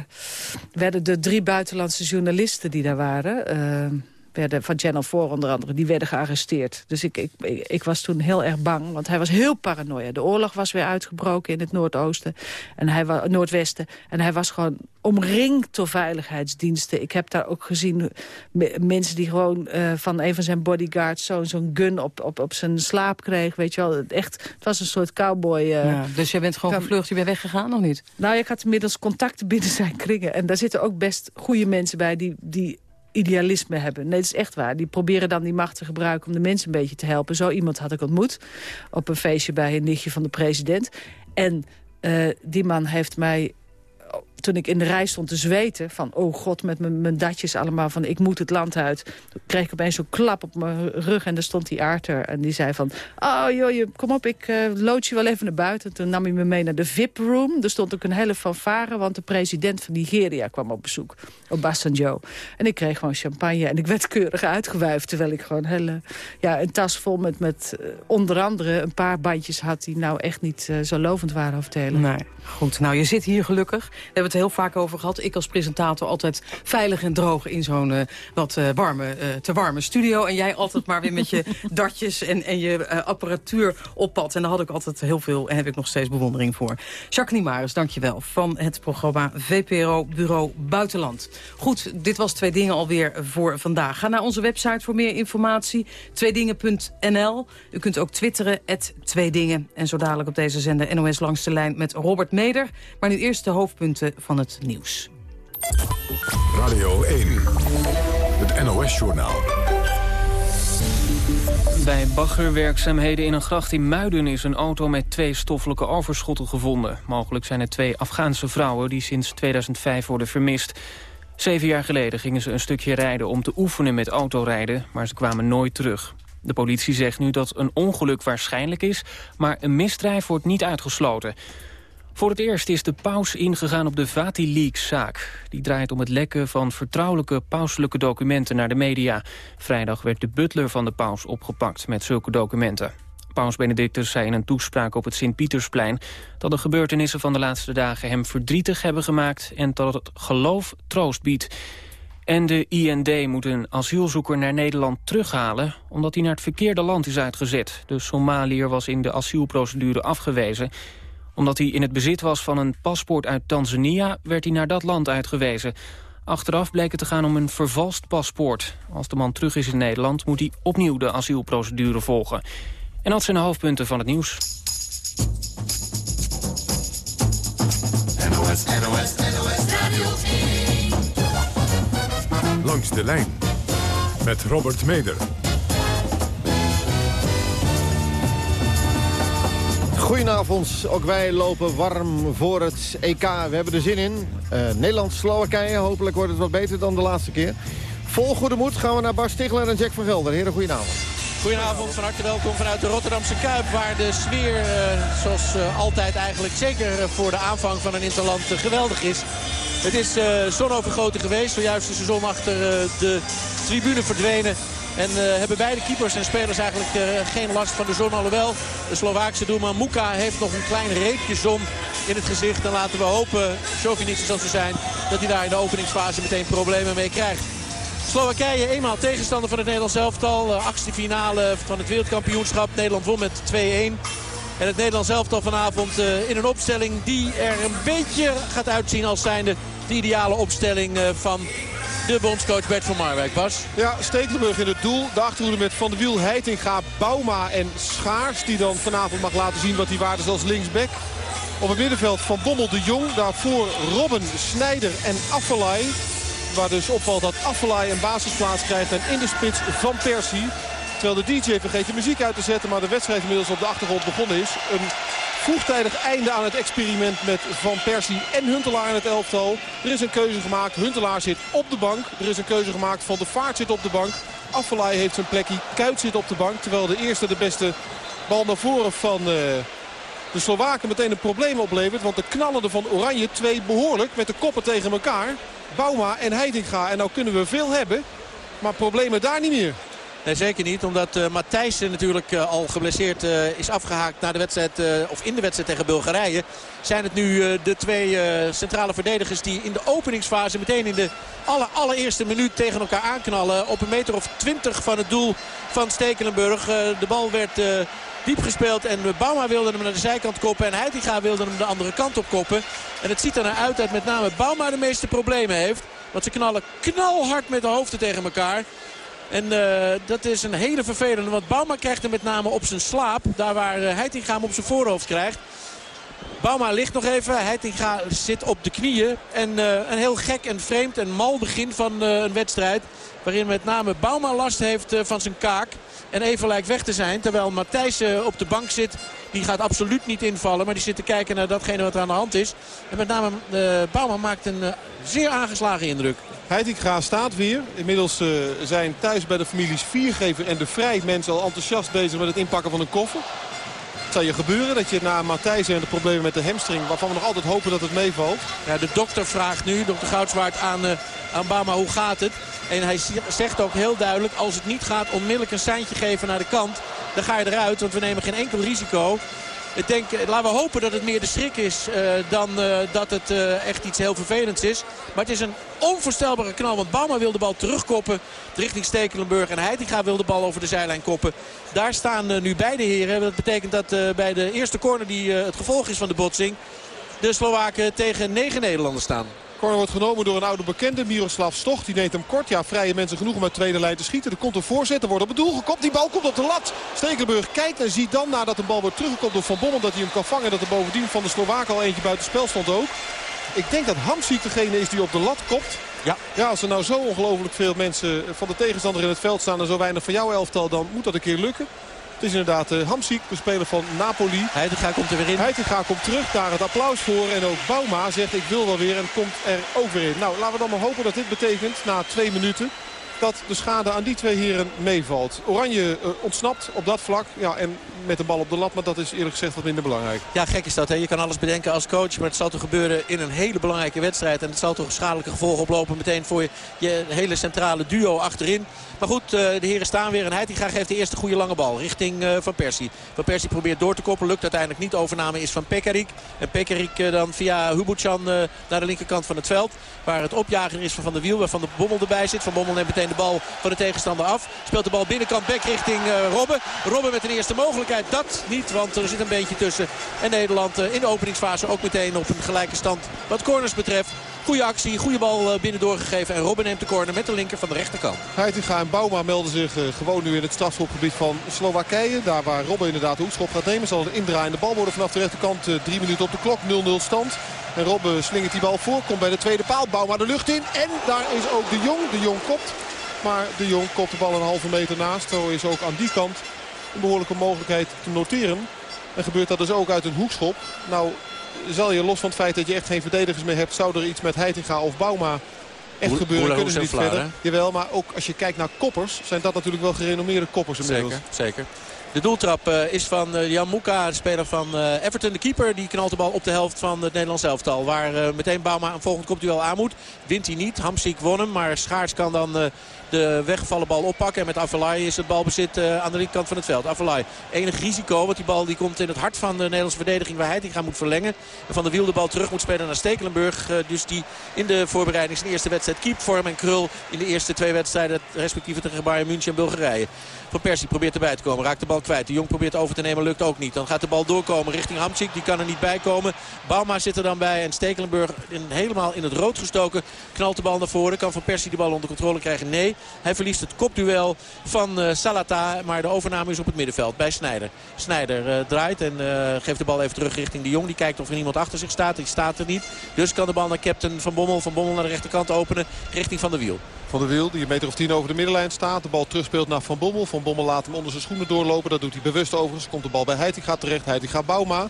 werden de drie buitenlandse journalisten die daar waren... Werden, van Channel 4 onder andere, die werden gearresteerd. Dus ik, ik, ik was toen heel erg bang, want hij was heel paranoia. De oorlog was weer uitgebroken in het Noordoosten en hij was, Noordwesten. En hij was gewoon omringd door veiligheidsdiensten. Ik heb daar ook gezien mensen die gewoon uh, van een van zijn bodyguards... zo'n zo'n gun op, op, op zijn slaap kreeg, weet je wel. Echt, het was een soort cowboy. Uh, ja, dus jij bent gewoon kan... gevlucht, je bent weggegaan of niet? Nou, ik had inmiddels contacten binnen zijn kringen. En daar zitten ook best goede mensen bij die... die idealisme hebben. Nee, dat is echt waar. Die proberen dan die macht te gebruiken om de mensen een beetje te helpen. Zo iemand had ik ontmoet op een feestje bij een nichtje van de president. En uh, die man heeft mij toen ik in de rij stond te zweten... van oh god, met mijn datjes allemaal van ik moet het land uit... kreeg ik opeens zo'n klap op mijn rug en daar stond die Arthur. En die zei van, oh joh, kom op, ik uh, lood je wel even naar buiten. Toen nam hij me mee naar de VIP-room. Er stond ook een hele fanfare, want de president van Nigeria kwam op bezoek. Obasanjo. En ik kreeg gewoon champagne en ik werd keurig uitgewuifd... terwijl ik gewoon hele, ja, een tas vol met, met uh, onder andere een paar bandjes had... die nou echt niet uh, zo lovend waren telen. Nee, goed. Nou, je zit hier gelukkig. We hebben het heel vaak over gehad. Ik als presentator altijd veilig en droog in zo'n uh, wat uh, warme, uh, te warme studio. En jij altijd maar weer met je dartjes en, en je apparatuur op pad. En daar had ik altijd heel veel en heb ik nog steeds bewondering voor. Jacques Nimaris, dankjewel. Van het programma VPRO Bureau Buitenland. Goed, dit was Twee Dingen alweer voor vandaag. Ga naar onze website voor meer informatie. Tweedingen.nl. U kunt ook twitteren, Tweedingen. En zo dadelijk op deze zender NOS Langs de Lijn met Robert Meder. Maar nu eerst de hoofdpunten van het nieuws. Radio 1, het NOS-journaal. Bij baggerwerkzaamheden in een gracht in Muiden is een auto met twee stoffelijke overschotten gevonden. Mogelijk zijn het twee Afghaanse vrouwen die sinds 2005 worden vermist. Zeven jaar geleden gingen ze een stukje rijden om te oefenen met autorijden, maar ze kwamen nooit terug. De politie zegt nu dat een ongeluk waarschijnlijk is, maar een misdrijf wordt niet uitgesloten. Voor het eerst is de paus ingegaan op de Vati-Leaks-zaak. Die draait om het lekken van vertrouwelijke pauselijke documenten naar de media. Vrijdag werd de butler van de paus opgepakt met zulke documenten. Paus Benedictus zei in een toespraak op het Sint-Pietersplein... dat de gebeurtenissen van de laatste dagen hem verdrietig hebben gemaakt... en dat het geloof troost biedt. En de IND moet een asielzoeker naar Nederland terughalen... omdat hij naar het verkeerde land is uitgezet. De Somaliër was in de asielprocedure afgewezen omdat hij in het bezit was van een paspoort uit Tanzania... werd hij naar dat land uitgewezen. Achteraf bleek het te gaan om een vervalst paspoort. Als de man terug is in Nederland moet hij opnieuw de asielprocedure volgen. En dat zijn de hoofdpunten van het nieuws. NOS, NOS, NOS Radio Langs de lijn met Robert Meder. Goedenavond, ook wij lopen warm voor het EK. We hebben er zin in. Uh, Nederland-Slowakije, hopelijk wordt het wat beter dan de laatste keer. Vol goede moed gaan we naar Bas Stigler en Jack van Gelder. Heren, goedenavond. Goedenavond, van harte welkom vanuit de Rotterdamse Kuip... waar de sfeer, uh, zoals uh, altijd eigenlijk, zeker voor de aanvang van een interland, geweldig is. Het is zonovergoten geweest, zojuist is de zon achter de tribune verdwenen. En uh, hebben beide keepers en spelers eigenlijk uh, geen last van de zon. Alhoewel, de Slovaakse doelman Muka heeft nog een klein reepje zon in het gezicht. En laten we hopen, chauvinistische als ze zijn, dat hij daar in de openingsfase meteen problemen mee krijgt. Slowakije eenmaal tegenstander van het Nederlands elftal. Uh, achtste finale van het wereldkampioenschap. Nederland won met 2-1. En het Nederlands elftal vanavond in een opstelling die er een beetje gaat uitzien als zijnde de ideale opstelling van de bondscoach Bert van Marwijk. Bas. Ja, Stekelenburg in het doel. De achterhoede met Van der Wiel, Heitinga, Bauma en Schaars. Die dan vanavond mag laten zien wat hij waard is als linksback. Op het middenveld Van Bommel de Jong. Daarvoor Robben, Snijder en Affelay. Waar dus opvalt dat Affelay een basisplaats krijgt. En in de spits Van Persie. Terwijl de DJ vergeet de muziek uit te zetten. Maar de wedstrijd inmiddels op de achtergrond begonnen is. Een vroegtijdig einde aan het experiment met Van Persie en Huntelaar in het elftal. Er is een keuze gemaakt. Huntelaar zit op de bank. Er is een keuze gemaakt. Van de Vaart zit op de bank. Affelay heeft zijn plekje. Kuit zit op de bank. Terwijl de eerste de beste bal naar voren van uh, de Slowaken meteen een probleem oplevert. Want de knallen van Oranje twee behoorlijk met de koppen tegen elkaar. Bauma en Heidinga. En nou kunnen we veel hebben. Maar problemen daar niet meer. Nee, zeker niet. Omdat uh, Matthijssen natuurlijk uh, al geblesseerd uh, is afgehaakt naar de wedstrijd, of in de wedstrijd tegen Bulgarije. Zijn het nu de twee centrale verdedigers die in de openingsfase meteen in de aller, allereerste minuut tegen elkaar aanknallen. Op een meter of twintig van het doel van Stekelenburg. de bal werd diep gespeeld en Bauma wilde hem naar de zijkant koppen. En Heitinga wilde hem de andere kant op koppen. En het ziet er naar uit dat met name Bauma de meeste problemen heeft. Want ze knallen knalhard met de hoofden tegen elkaar. En uh, dat is een hele vervelende. Want Bauma krijgt hem met name op zijn slaap. Daar waar uh, Heitinga hem op zijn voorhoofd krijgt. Bauma ligt nog even. Heitinga zit op de knieën. En uh, een heel gek en vreemd en mal begin van uh, een wedstrijd. Waarin met name Bauma last heeft uh, van zijn kaak. En even lijkt weg te zijn. Terwijl Matthijs op de bank zit. Die gaat absoluut niet invallen. Maar die zit te kijken naar datgene wat er aan de hand is. En met name Bauma maakt een zeer aangeslagen indruk. Heitinga staat weer. Inmiddels zijn thuis bij de families Viergever en de Vrij mensen al enthousiast bezig met het inpakken van een koffer. Het zal je gebeuren dat je na Matthijs en de problemen met de hamstring... waarvan we nog altijd hopen dat het meevalt. Ja, de dokter vraagt nu, dokter Goudswaard, aan, uh, aan Bama hoe gaat het. En hij zegt ook heel duidelijk, als het niet gaat onmiddellijk een seintje geven naar de kant... dan ga je eruit, want we nemen geen enkel risico. Ik denk, laten we hopen dat het meer de schrik is uh, dan uh, dat het echt iets heel vervelends is. Maar het is een onvoorstelbare knal. Want Bauma wil de bal terugkoppen richting Stekelenburg. En Heitinga wil de bal over de zijlijn koppen. Daar staan nu beide heren. Dat betekent dat bij de eerste corner die het gevolg is van de botsing... de Slowaken tegen negen Nederlanders staan. Corner wordt genomen door een oude bekende, Miroslav Stoch. Die neemt hem kort. Ja, vrije mensen genoeg om uit tweede lijn te schieten. Er komt een voorzet, er wordt op het doel gekopt. Die bal komt op de lat. Stekelenburg kijkt en ziet dan, nadat de bal wordt teruggekomen door Van Bommel... dat hij hem kan vangen, dat er bovendien van de Slowaken al eentje buiten spel stond ook. Ik denk dat Hamsik degene is die op de lat kopt. Ja. ja, als er nou zo ongelooflijk veel mensen van de tegenstander in het veld staan... en zo weinig van jouw elftal, dan moet dat een keer lukken. Het is inderdaad uh, Hamsik, de speler van Napoli. Heitinga komt er weer in. Heitinga komt terug, daar het applaus voor. En ook Bauma zegt ik wil wel weer en komt er ook weer in. Nou, laten we dan maar hopen dat dit betekent na twee minuten dat de schade aan die twee heren meevalt. Oranje uh, ontsnapt op dat vlak. Ja, en met de bal op de lat, maar dat is eerlijk gezegd wat minder belangrijk. Ja, gek is dat. Hè? Je kan alles bedenken als coach, maar het zal toch gebeuren in een hele belangrijke wedstrijd. En het zal toch schadelijke gevolgen oplopen meteen voor je, je hele centrale duo achterin. Maar goed, de heren staan weer en Heitinga geeft de eerste goede lange bal richting Van Persie. Van Persie probeert door te koppelen, lukt uiteindelijk niet. Overname is van Pekarik. En Pekarik dan via Hubuchan naar de linkerkant van het veld. Waar het opjagen is van Van der Wiel, waar Van de Bommel erbij zit. Van Bommel neemt meteen de bal van de tegenstander af. Speelt de bal binnenkant back richting Robben. Robben met een eerste mogelijkheid. Dat niet, want er zit een beetje tussen. En Nederland in de openingsfase ook meteen op een gelijke stand wat corners betreft. Goede actie, goede bal binnen doorgegeven. En Robben neemt de corner met de linker van de rechterkant. Heitinga en Bauma melden zich gewoon nu in het strafschopgebied van Slowakije. Daar waar Robben inderdaad de hoekschop gaat nemen. Zal een indraaiende bal worden vanaf de rechterkant. Drie minuten op de klok, 0-0 stand. En Robben slingert die bal voor, komt bij de tweede paal. Bauma de lucht in. En daar is ook de Jong. De Jong kopt. Maar de Jong kopt de bal een halve meter naast. Zo is ook aan die kant een behoorlijke mogelijkheid te noteren. En gebeurt dat dus ook uit een hoekschop. Nou, zal je los van het feit dat je echt geen verdedigers meer hebt... zou er iets met Heitinga of Bauma echt gebeuren. Kunnen ze niet verder. Jawel, maar ook als je kijkt naar koppers... zijn dat natuurlijk wel gerenommeerde koppers inmiddels. Zeker, zeker. De doeltrap uh, is van uh, Jan Muka, de speler van uh, Everton. De keeper die knalt de bal op de helft van het Nederlands elftal. Waar meteen Bauma een volgend kopduel aan moet. Wint hij niet. Hamsik won hem. Maar Schaars kan dan de weggevallen bal oppakken. En met Avalai is het balbezit uh, aan de linkerkant van het veld. Avalai, enig risico. Want die bal die komt in het hart van de Nederlandse verdediging. Waar Heitinga moet verlengen. En van de wiel de bal terug moet spelen naar Stekelenburg. Uh, dus die in de voorbereiding zijn eerste wedstrijd keept. Vorm en Krul in de eerste twee wedstrijden. Respectief tegen Bayern München en Bulgarije. Van Persie probeert erbij te komen. Raakt de bal kwijt. De Jong probeert over te nemen. Lukt ook niet. Dan gaat de bal doorkomen richting Hamsik. Die kan er niet bij komen. Bauma zit er dan bij. En Stekelenburg helemaal in het rood gestoken. Knalt de bal naar voren. Kan Van Persie de bal onder controle krijgen? Nee. Hij verliest het kopduel van uh, Salata. Maar de overname is op het middenveld bij Snijder. Snijder uh, draait en uh, geeft de bal even terug richting de Jong. Die kijkt of er iemand achter zich staat. Die staat er niet. Dus kan de bal naar captain Van Bommel. Van Bommel naar de rechterkant openen richting Van de Wiel. Van der Wiel die een meter of tien over de middenlijn staat. De bal terugspeelt naar Van Bommel. Van Bommel laat hem onder zijn schoenen doorlopen. Dat doet hij bewust overigens. Komt de bal bij Heitinga terecht. Heitinga Bauma.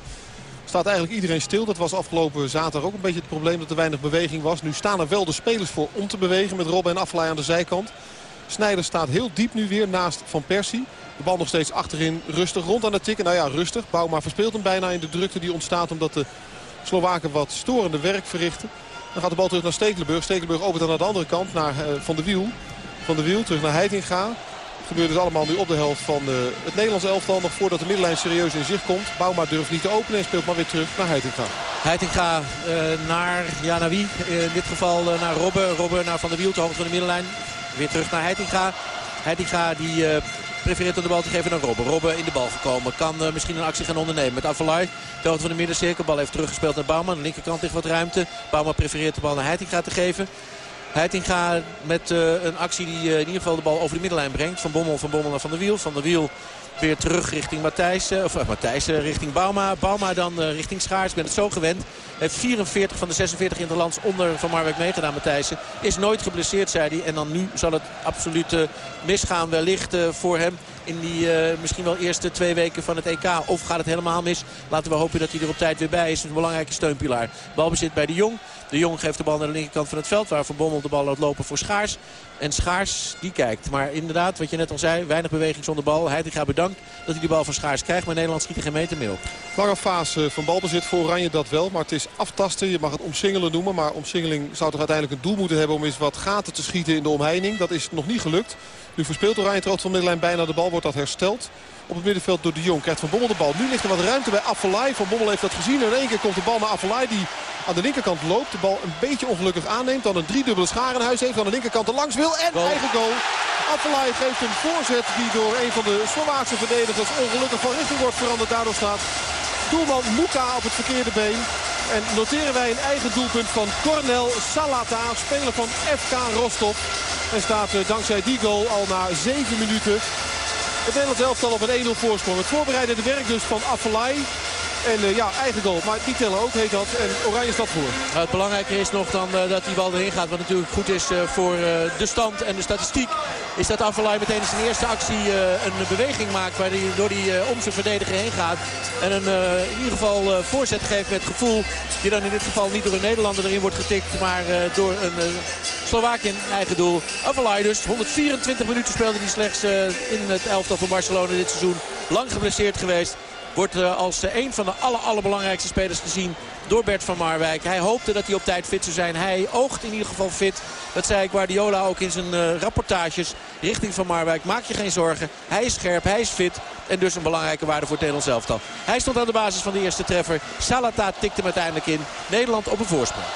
Staat eigenlijk iedereen stil. Dat was afgelopen zaterdag ook een beetje het probleem dat er weinig beweging was. Nu staan er wel de spelers voor om te bewegen met Robben en Aflaai aan de zijkant. Snijder staat heel diep nu weer naast Van Persie. De bal nog steeds achterin rustig rond aan het tikken. Nou ja, rustig. Bauma verspeelt hem bijna in de drukte die ontstaat omdat de Slowaken wat storende werk verrichten. Dan gaat de bal terug naar Stekelenburg. Stekelenburg opent dan naar de andere kant naar uh, Van de Wiel. Van de Wiel terug naar Heitinga. Gebeurt dus allemaal nu op de helft van uh, het Nederlands elftal. Nog voordat de middenlijn serieus in zicht komt. Bauma durft niet te openen en speelt maar weer terug naar Heitinga. Heitinga uh, naar, ja, naar wie? in dit geval naar Robben. Robben naar Van de Wiel te hoogte van de middenlijn. Weer terug naar Heitinga. Heitinga die prefereert de bal te geven naar Robben. Robben in de bal gekomen. Kan misschien een actie gaan ondernemen met Avalai. De van de middencirkel. Bal heeft teruggespeeld naar Bouwman. De linkerkant ligt wat ruimte. Bouwman prefereert de bal naar Heitinga te geven. Heitinga met uh, een actie die uh, in ieder geval de bal over de middenlijn brengt. Van Bommel, Van Bommel naar Van der Wiel. Van der Wiel Weer terug richting Matthijs. Of uh, Matthijs richting Bauma. Bauma dan richting Schaars. Ik ben het zo gewend. Heeft 44 van de 46 interlands onder Van Marwijk meegedaan, Matthijssen. Is nooit geblesseerd, zei hij. En dan nu zal het absoluut misgaan wellicht voor hem in die uh, misschien wel eerste twee weken van het EK. Of gaat het helemaal mis? Laten we hopen dat hij er op tijd weer bij is. Een belangrijke steunpilaar. Balbezit bij de Jong. De Jong geeft de bal naar de linkerkant van het veld. Waar Van Bommel de bal laat lopen voor Schaars. En Schaars die kijkt. Maar inderdaad, wat je net al zei, weinig beweging zonder bal. Heitinga bedankt dat hij die bal van Schaars krijgt. Maar Nederland schiet er geen meter meer op. Lange fase van balbezit voor Oranje dat wel. Maar het is aftasten. Je mag het omsingelen noemen. Maar omsingeling zou toch uiteindelijk een doel moeten hebben om eens wat gaten te schieten in de omheining. Dat is nog niet gelukt. Nu verspeelt Oranje het van middenlijn bijna de bal. Wordt dat hersteld. Op het middenveld door de Jong. Krijgt Van Bommel de bal. Nu ligt er wat ruimte bij Affelay. Van Bommel heeft dat gezien. En in één keer komt de bal naar Affelay. Die aan de linkerkant loopt. De bal een beetje ongelukkig aanneemt. Dan een driedubbele schaar in huis heeft. Aan de linkerkant er langs wil. En eigen goal. Affelay geeft een voorzet die door een van de Slovaakse verdedigers ongelukkig van richting wordt veranderd. Daardoor staat doelman Muka op het verkeerde been. En noteren wij een eigen doelpunt van Cornel Salata, speler van FK Rostov. En staat uh, dankzij die goal al na 7 minuten het Nederlands elftal op een 1-0 voorsprong. Het voorbereidende werk dus van Affelay. En uh, ja, eigen goal. Maar die tellen ook, heet dat. En Oranje staat voor. Nou, het belangrijke is nog dan uh, dat die bal erin gaat. Wat natuurlijk goed is uh, voor de stand en de statistiek. Is dat Affelay meteen in zijn eerste actie een beweging maakt. Waar hij door die om zijn verdediger heen gaat. En een in ieder geval voorzet geeft met gevoel. Die dan in dit geval niet door een Nederlander erin wordt getikt. Maar door een Slovakien eigen doel. Affelay dus. 124 minuten speelde hij slechts in het elftal van Barcelona dit seizoen. Lang geblesseerd geweest. Wordt uh, als uh, een van de aller, allerbelangrijkste spelers gezien door Bert van Marwijk. Hij hoopte dat hij op tijd fit zou zijn. Hij oogt in ieder geval fit. Dat zei Guardiola ook in zijn uh, rapportages richting Van Marwijk. Maak je geen zorgen. Hij is scherp, hij is fit. En dus een belangrijke waarde voor het Nederlands elftal. Hij stond aan de basis van de eerste treffer. Salata tikte hem uiteindelijk in. Nederland op een voorsprong.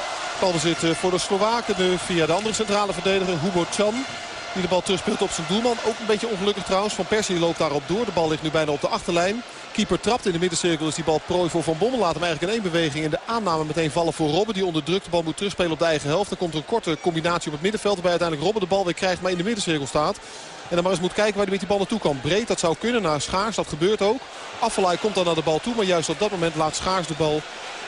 Balbezit voor de Slowaken de, via de andere centrale verdediger Hugo Chan. Die de bal terugspeelt op zijn doelman. Ook een beetje ongelukkig trouwens. Van Persie loopt daarop door. De bal ligt nu bijna op de achterlijn. Keeper trapt in de middencirkel. Is die bal prooi voor Van Bommel. Laat hem eigenlijk in één beweging in de aanname meteen vallen voor Robben. Die onder druk de bal moet terugspelen op de eigen helft. Dan komt er een korte combinatie op het middenveld. Waarbij uiteindelijk Robben de bal weer krijgt. Maar in de middencirkel staat. En dan maar eens moet kijken waar hij met die bal naartoe kan. Breed, dat zou kunnen naar Schaars. Dat gebeurt ook. Affelay komt dan naar de bal toe. Maar juist op dat moment laat Schaars de bal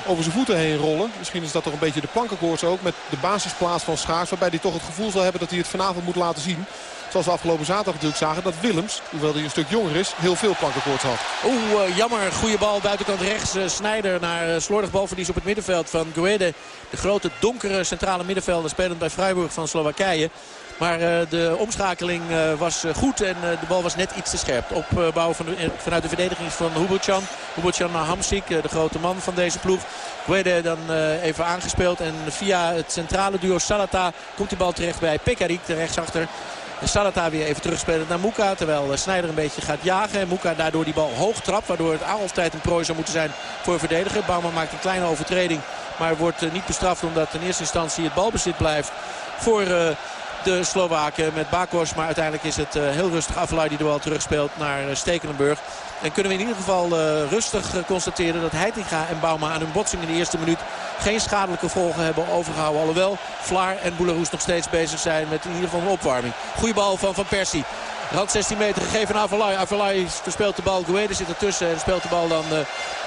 over zijn voeten heen rollen. Misschien is dat toch een beetje de plankenkoorts ook. Met de basisplaats van Schaars. Waarbij hij toch het gevoel zal hebben dat hij het vanavond moet laten zien. Zoals we afgelopen zaterdag natuurlijk zagen dat Willems, hoewel hij een stuk jonger is, heel veel plankenkoorts had. Oeh, uh, jammer. Goede bal buitenkant rechts. Uh, Snijder naar uh, slordig balverlies op het middenveld van Guede. De grote donkere centrale middenvelder spelend bij Freiburg van Slowakije. Maar de omschakeling was goed en de bal was net iets te scherp. Opbouw van vanuit de verdediging van Hubocan. Hubocan naar Hamsik, de grote man van deze ploeg. Guede dan even aangespeeld en via het centrale duo Salata komt die bal terecht bij Pekarik, de rechtsachter. Salata weer even terugspelen naar Muka. Terwijl Snijder een beetje gaat jagen. En Muka daardoor die bal hoog trapt. Waardoor het altijd een prooi zou moeten zijn voor verdediger. Bouwman maakt een kleine overtreding. Maar wordt niet bestraft omdat in eerste instantie het balbezit blijft voor de Slowaken met Bakos. Maar uiteindelijk is het heel rustig Affelay die de bal terugspeelt naar Stekelenburg. En kunnen we in ieder geval uh, rustig uh, constateren dat Heitinga en Bauma aan hun botsing in de eerste minuut geen schadelijke volgen hebben overgehouden. Alhoewel Vlaar en Boeleroes nog steeds bezig zijn met in ieder geval een opwarming. Goeie bal van Van Persie. Rand 16 meter gegeven aan Avalai. Avalai verspeelt de bal. Guede zit ertussen en speelt de bal dan uh,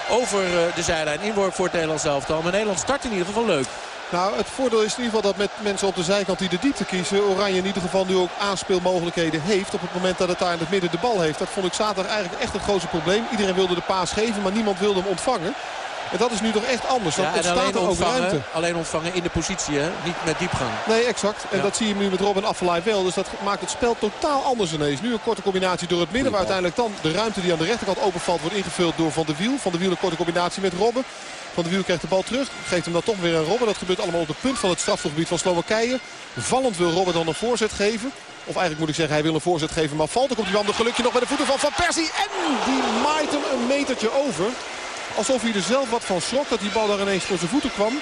over de zijlijn. Inworp voor het Nederlands elftal. Maar Nederland start in ieder geval leuk. Nou, het voordeel is in ieder geval dat met mensen op de zijkant die de diepte kiezen... Oranje in ieder geval nu ook aanspeelmogelijkheden heeft... op het moment dat het daar in het midden de bal heeft. Dat vond ik zaterdag eigenlijk echt een groot probleem. Iedereen wilde de paas geven, maar niemand wilde hem ontvangen. En dat is nu toch echt anders. Want ja, het staat er over ruimte. Alleen ontvangen in de positie, hè? niet met diepgang. Nee, exact. En ja. dat zie je nu met Robin Affelay wel. Dus dat maakt het spel totaal anders ineens. Nu een korte combinatie door het midden. Waar uiteindelijk dan de ruimte die aan de rechterkant openvalt wordt ingevuld door Van der Wiel. Van der Wiel een korte combinatie met Robben. Van der Wiel krijgt de bal terug. Geeft hem dan toch weer aan Robben. Dat gebeurt allemaal op het punt van het strafgebied van Slowakije. Vallend wil Robben dan een voorzet geven. Of eigenlijk moet ik zeggen, hij wil een voorzet geven, maar valt. Dan komt hij dan de gelukje nog bij de voeten van Van Persie. En die maait hem een metertje over. Alsof hij er zelf wat van schrok dat die bal daar ineens voor zijn voeten kwam.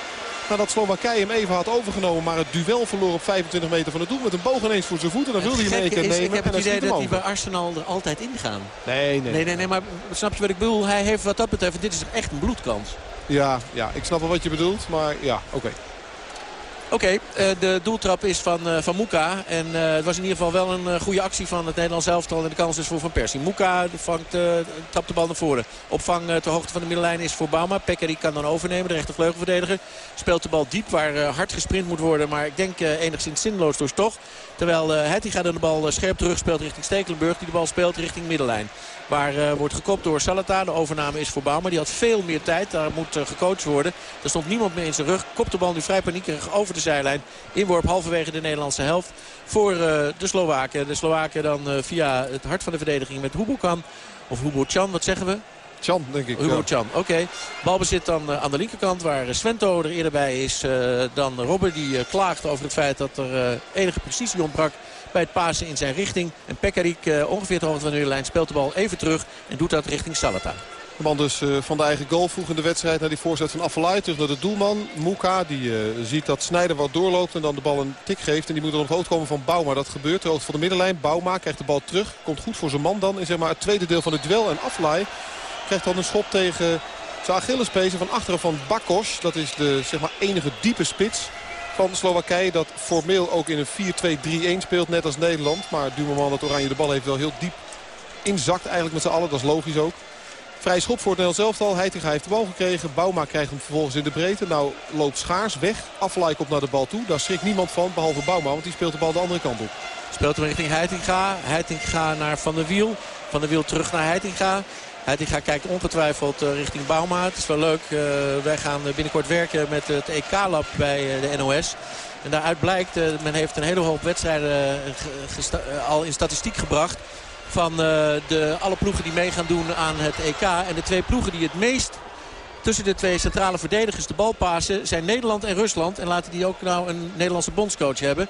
Nadat Slowakije hem even had overgenomen. Maar het duel verloor op 25 meter van het doel. Met een boog ineens voor zijn voeten. Dan wilde hij hem keer nemen. Ik heb het idee dat hij bij Arsenal er altijd in gaan. Nee, nee. Nee, nee, nee. Maar snap je wat ik bedoel? Hij heeft wat dat betreft. Dit is echt een bloedkans. Ja, ja, ik snap wel wat je bedoelt. Maar ja, oké. Okay. Oké, okay, de doeltrap is van, uh, van Moeka. En uh, het was in ieder geval wel een goede actie van het Nederlands elftal. En de kans is voor Van Persie. Moeka vangt, trapt de bal naar voren. Opvang ter hoogte van de middenlijn is voor Bauma. Pekkeri kan dan overnemen, de rechtervleugelverdediger. Speelt de bal diep waar hard gesprint moet worden. Maar ik denk enigszins zinloos door toch. Terwijl uh, gaat dan de bal scherp terug speelt richting Stekelenburg. Die de bal speelt richting middenlijn. Waar uh, wordt gekopt door Salata. De overname is voor Bauma. Die had veel meer tijd. Daar moet gecoacht worden. Er stond niemand meer in zijn rug. Kopt de bal nu vrij paniekerig over de zijlijn. Inworp halverwege de Nederlandse helft. Voor de Slowaken. De Slowaken dan via het hart van de verdediging met Hubokan. Of Hubo-Chan, wat zeggen we? Chan, denk ik. Hugo Chan, oké. Okay. Balbezit dan aan de linkerkant waar Svento er eerder bij is uh, dan Robber. Die klaagt over het feit dat er enige precisie ontbrak bij het pasen in zijn richting. En Pekarik ongeveer de hoogte van de lijn speelt de bal even terug en doet dat richting Salata. De man dus van de eigen goal vroeg in de wedstrijd naar die voorzet van Affelay. Terug naar de doelman, Moeka. Die ziet dat Snijder wat doorloopt en dan de bal een tik geeft. En die moet dan op het hoofd komen van Bouma. Dat gebeurt hoogte van de middenlijn. Bouma krijgt de bal terug. Komt goed voor zijn man dan in zeg maar, het tweede deel van het duel. En Affelay krijgt dan een schop tegen zijn Achillespezen van achteren van Bakos. Dat is de zeg maar, enige diepe spits van Slowakije. Dat formeel ook in een 4-2-3-1 speelt, net als Nederland. Maar Dumerman, het Oranje, de bal heeft wel heel diep inzakt eigenlijk met z'n allen. Dat is logisch ook. Vrij schop voor het Nederlands elftal. Heitinga heeft de bal gekregen. Bouma krijgt hem vervolgens in de breedte. Nou loopt Schaars weg. Aflaai komt naar de bal toe. Daar schrikt niemand van, behalve Bouma. Want die speelt de bal de andere kant op. Speelt hem richting Heitinga. Heitinga naar Van der Wiel. Van der Wiel terug naar Heitinga. Heitinga kijkt ongetwijfeld eh, richting Bauma. Het is wel leuk. Uh, wij gaan binnenkort werken met het EK-lab bij uh, de NOS. En daaruit blijkt, men heeft een hele hoop wedstrijden al in statistiek gebracht van de, alle ploegen die mee gaan doen aan het EK. En de twee ploegen die het meest tussen de twee centrale verdedigers de bal pasen zijn Nederland en Rusland. En laten die ook nou een Nederlandse bondscoach hebben.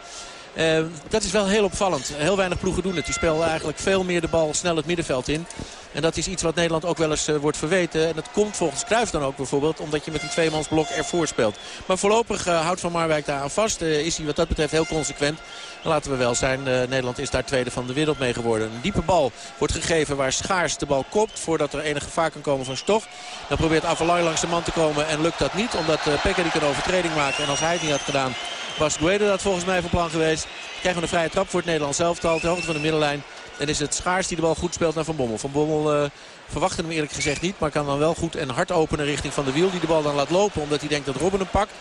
Uh, dat is wel heel opvallend. Heel weinig ploegen doen het. Die spelen eigenlijk veel meer de bal snel het middenveld in. En dat is iets wat Nederland ook wel eens uh, wordt verweten. En dat komt volgens Cruijff dan ook bijvoorbeeld. Omdat je met een tweemansblok ervoor speelt. Maar voorlopig uh, houdt Van Marwijk daar aan vast. is hij wat dat betreft heel consequent. En laten we wel zijn. Nederland is daar tweede van de wereld mee geworden. Een diepe bal wordt gegeven waar Schaars de bal kopt. Voordat er enig gevaar kan komen van Stoch. Dan probeert Avalai langs de man te komen. En lukt dat niet. Omdat uh, Pekker die kan overtreding maken. En als hij het niet had gedaan was Guedo dat volgens mij van plan geweest. Krijgen we een vrije trap voor het Nederlands elftal. Ter hoogte van de middenlijn. En is het Schaars die de bal goed speelt naar Van Bommel. Van Bommel uh, verwachtte hem eerlijk gezegd niet. Maar kan dan wel goed en hard openen richting Van de Wiel. Die de bal dan laat lopen omdat hij denkt dat Robben hem pakt.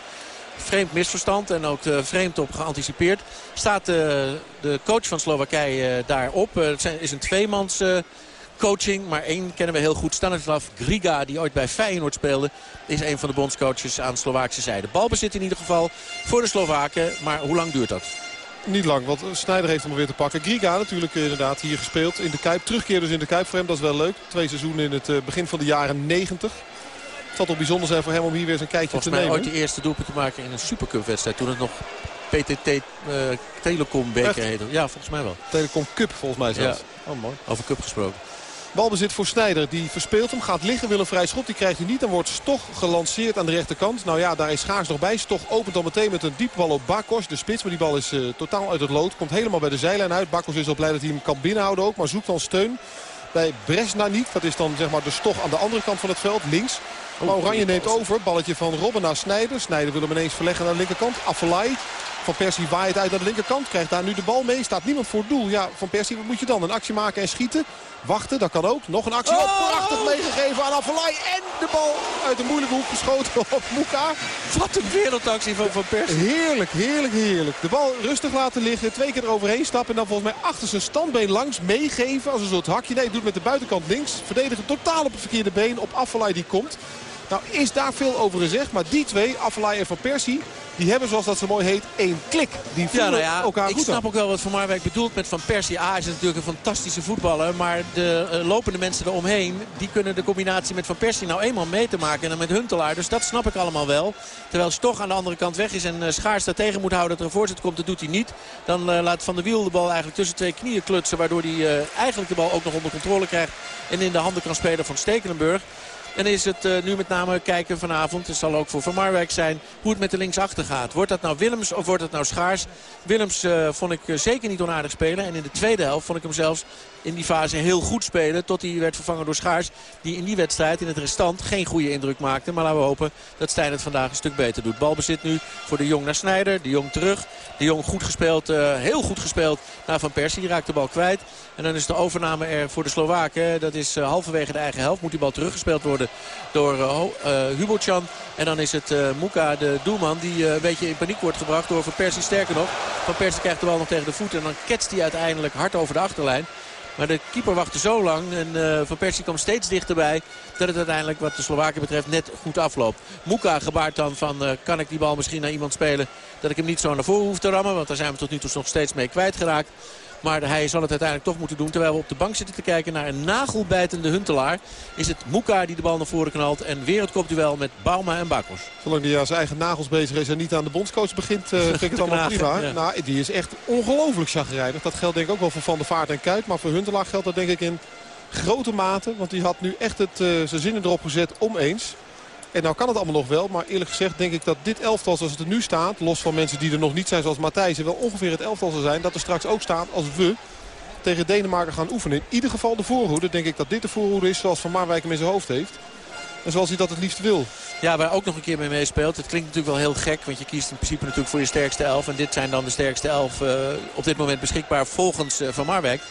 Vreemd misverstand en ook uh, vreemd op geanticipeerd. Staat uh, de coach van Slowakije daarop. het is een tweemans coaching. Maar één kennen we heel goed. Stanislav Griga, die ooit bij Feyenoord speelde, is een van de bondscoaches aan de Slovaakse zijde. Balbezit in ieder geval voor de Slovaken. Maar hoe lang duurt dat? Niet lang, want Snijder heeft hem weer te pakken. Griga natuurlijk inderdaad hier gespeeld in de Kuip. Terugkeer dus in de Kuip voor hem, dat is wel leuk. Twee seizoenen in het eh, begin van de jaren 90. Het zal toch bijzonder zijn voor hem om hier weer zijn kijkje Volgens te nemen. Volgens mij ooit de eerste doelpunt te maken in een Supercup wedstrijd. Toen het nog PTT uh, eh, Telecom beker heette. Ja, volgens mij wel. Telecom Cup volgens mij zelfs. Ja. Oh, mooi. Over Cup gesproken. Balbezit voor Snijder. Die verspeelt hem. Gaat liggen. Wil een vrij schot. Die krijgt hij niet. Dan wordt Stoch gelanceerd aan de rechterkant. Nou ja, daar is Schaars nog bij. Stoch opent al meteen met een diepe bal op Bakos. De spits. Maar die bal is uh, totaal uit het lood. Komt helemaal bij de zijlijn uit. Bakos is al blij dat hij hem kan binnenhouden ook. Maar zoekt dan steun bij Bresnanik. Dat is dan zeg maar de Stoch aan de andere kant van het veld. Links. Maar Oranje neemt over. Balletje van Robben naar Snijder. Snijder wil hem ineens verleggen naar de linkerkant. Affelay. Van Persie waait uit naar de linkerkant. Krijgt daar nu de bal mee. Staat niemand voor het doel. Ja, Van Persie, wat moet je dan? Een actie maken en schieten? Wachten, dat kan ook. Nog een actie op. Prachtig meegegeven aan Avalai. En de bal uit de moeilijke hoek geschoten op Moeka. Wat een wereldactie van Van Persie. Heerlijk, heerlijk, heerlijk. De bal rustig laten liggen. Twee keer eroverheen stappen. En dan volgens mij achter zijn standbeen langs meegeven. Als een soort hakje. Nee, doet met de buitenkant links. Verdedigen totaal op het verkeerde been. Op Avalai die komt. Nou is daar veel over gezegd. Maar die twee, Avalai en Van Persie... Die hebben, zoals dat zo mooi heet, één klik. Die voelen ja, nou ja, elkaar ik snap ook wel wat Van Marwijk bedoelt met Van Persie. A is natuurlijk een fantastische voetballer. Maar de uh, lopende mensen eromheen... die kunnen de combinatie met Van Persie nou eenmaal mee te maken. En dan met Huntelaar. Dus dat snap ik allemaal wel. Terwijl Stoch aan de andere kant weg is en uh, Schaars daar tegen moet houden... dat er een voorzet komt, dat doet hij niet. Dan uh, laat Van der Wiel de bal eigenlijk tussen twee knieën klutsen... waardoor hij eigenlijk de bal ook nog onder controle krijgt... en in de handen kan spelen van Stekelenburg. En is het uh, nu met name kijken vanavond, het zal ook voor Van Marwijk zijn, hoe het met de linksachter gaat. Wordt dat nou Willems of wordt het nou Schaars? Willems uh, vond ik zeker niet onaardig spelen. En in de tweede helft vond ik hem zelfs in die fase heel goed spelen. Tot hij werd vervangen door Schaars. Die in die wedstrijd, in het restant, geen goede indruk maakte. Maar laten we hopen dat Stijn het vandaag een stuk beter doet. Balbezit nu voor de Jong naar Snijder. De Jong terug. De Jong goed gespeeld, uh, heel goed gespeeld naar Van Persie. Die raakt de bal kwijt. En dan is de overname er voor de Slowaken. Dat is uh, halverwege de eigen helft. Moet die bal teruggespeeld worden door uh, Hubochan. En dan is het uh, Muka, de doelman, die een beetje in paniek wordt gebracht door Van Persie. Sterker nog, Van Persie krijgt de bal nog tegen de voeten. En dan ketst hij uiteindelijk hard over de achterlijn. Maar de keeper wachtte zo lang en uh, Van Persie kwam steeds dichterbij... dat het uiteindelijk wat de Slowaken betreft net goed afloopt. Muka gebaart dan van uh, kan ik die bal misschien naar iemand spelen... dat ik hem niet zo naar voren hoef te rammen. Want daar zijn we tot nu toe nog steeds mee kwijtgeraakt. Maar hij zal het uiteindelijk toch moeten doen. Terwijl we op de bank zitten te kijken naar een nagelbijtende Huntelaar. Is het Muka die de bal naar voren knalt. En weer het kopduel met Bauma en Bakos. Zolang hij aan zijn eigen nagels bezig is en niet aan de bondscoach begint, uh, vind ik het allemaal prima. Ja. Nou, die is echt ongelooflijk chagrijnig. Dat geldt denk ik ook wel voor Van der Vaart en Kuit. Maar voor Huntelaar geldt dat denk ik in grote mate. Want die had nu echt het, uh, zijn zinnen erop gezet om eens. En nou kan het allemaal nog wel. Maar eerlijk gezegd denk ik dat dit elftal zoals het er nu staat... los van mensen die er nog niet zijn zoals Matthijs... wel ongeveer het elftal zal zijn dat er straks ook staat als we tegen Denemarken gaan oefenen. In ieder geval de voorhoede. Denk ik dat dit de voorhoede is zoals Van Marwijk hem in zijn hoofd heeft. En zoals hij dat het liefst wil. Ja, waar ook nog een keer mee meespeelt. Het klinkt natuurlijk wel heel gek. Want je kiest in principe natuurlijk voor je sterkste elf. En dit zijn dan de sterkste elf uh, op dit moment beschikbaar volgens uh, Van Marwijk.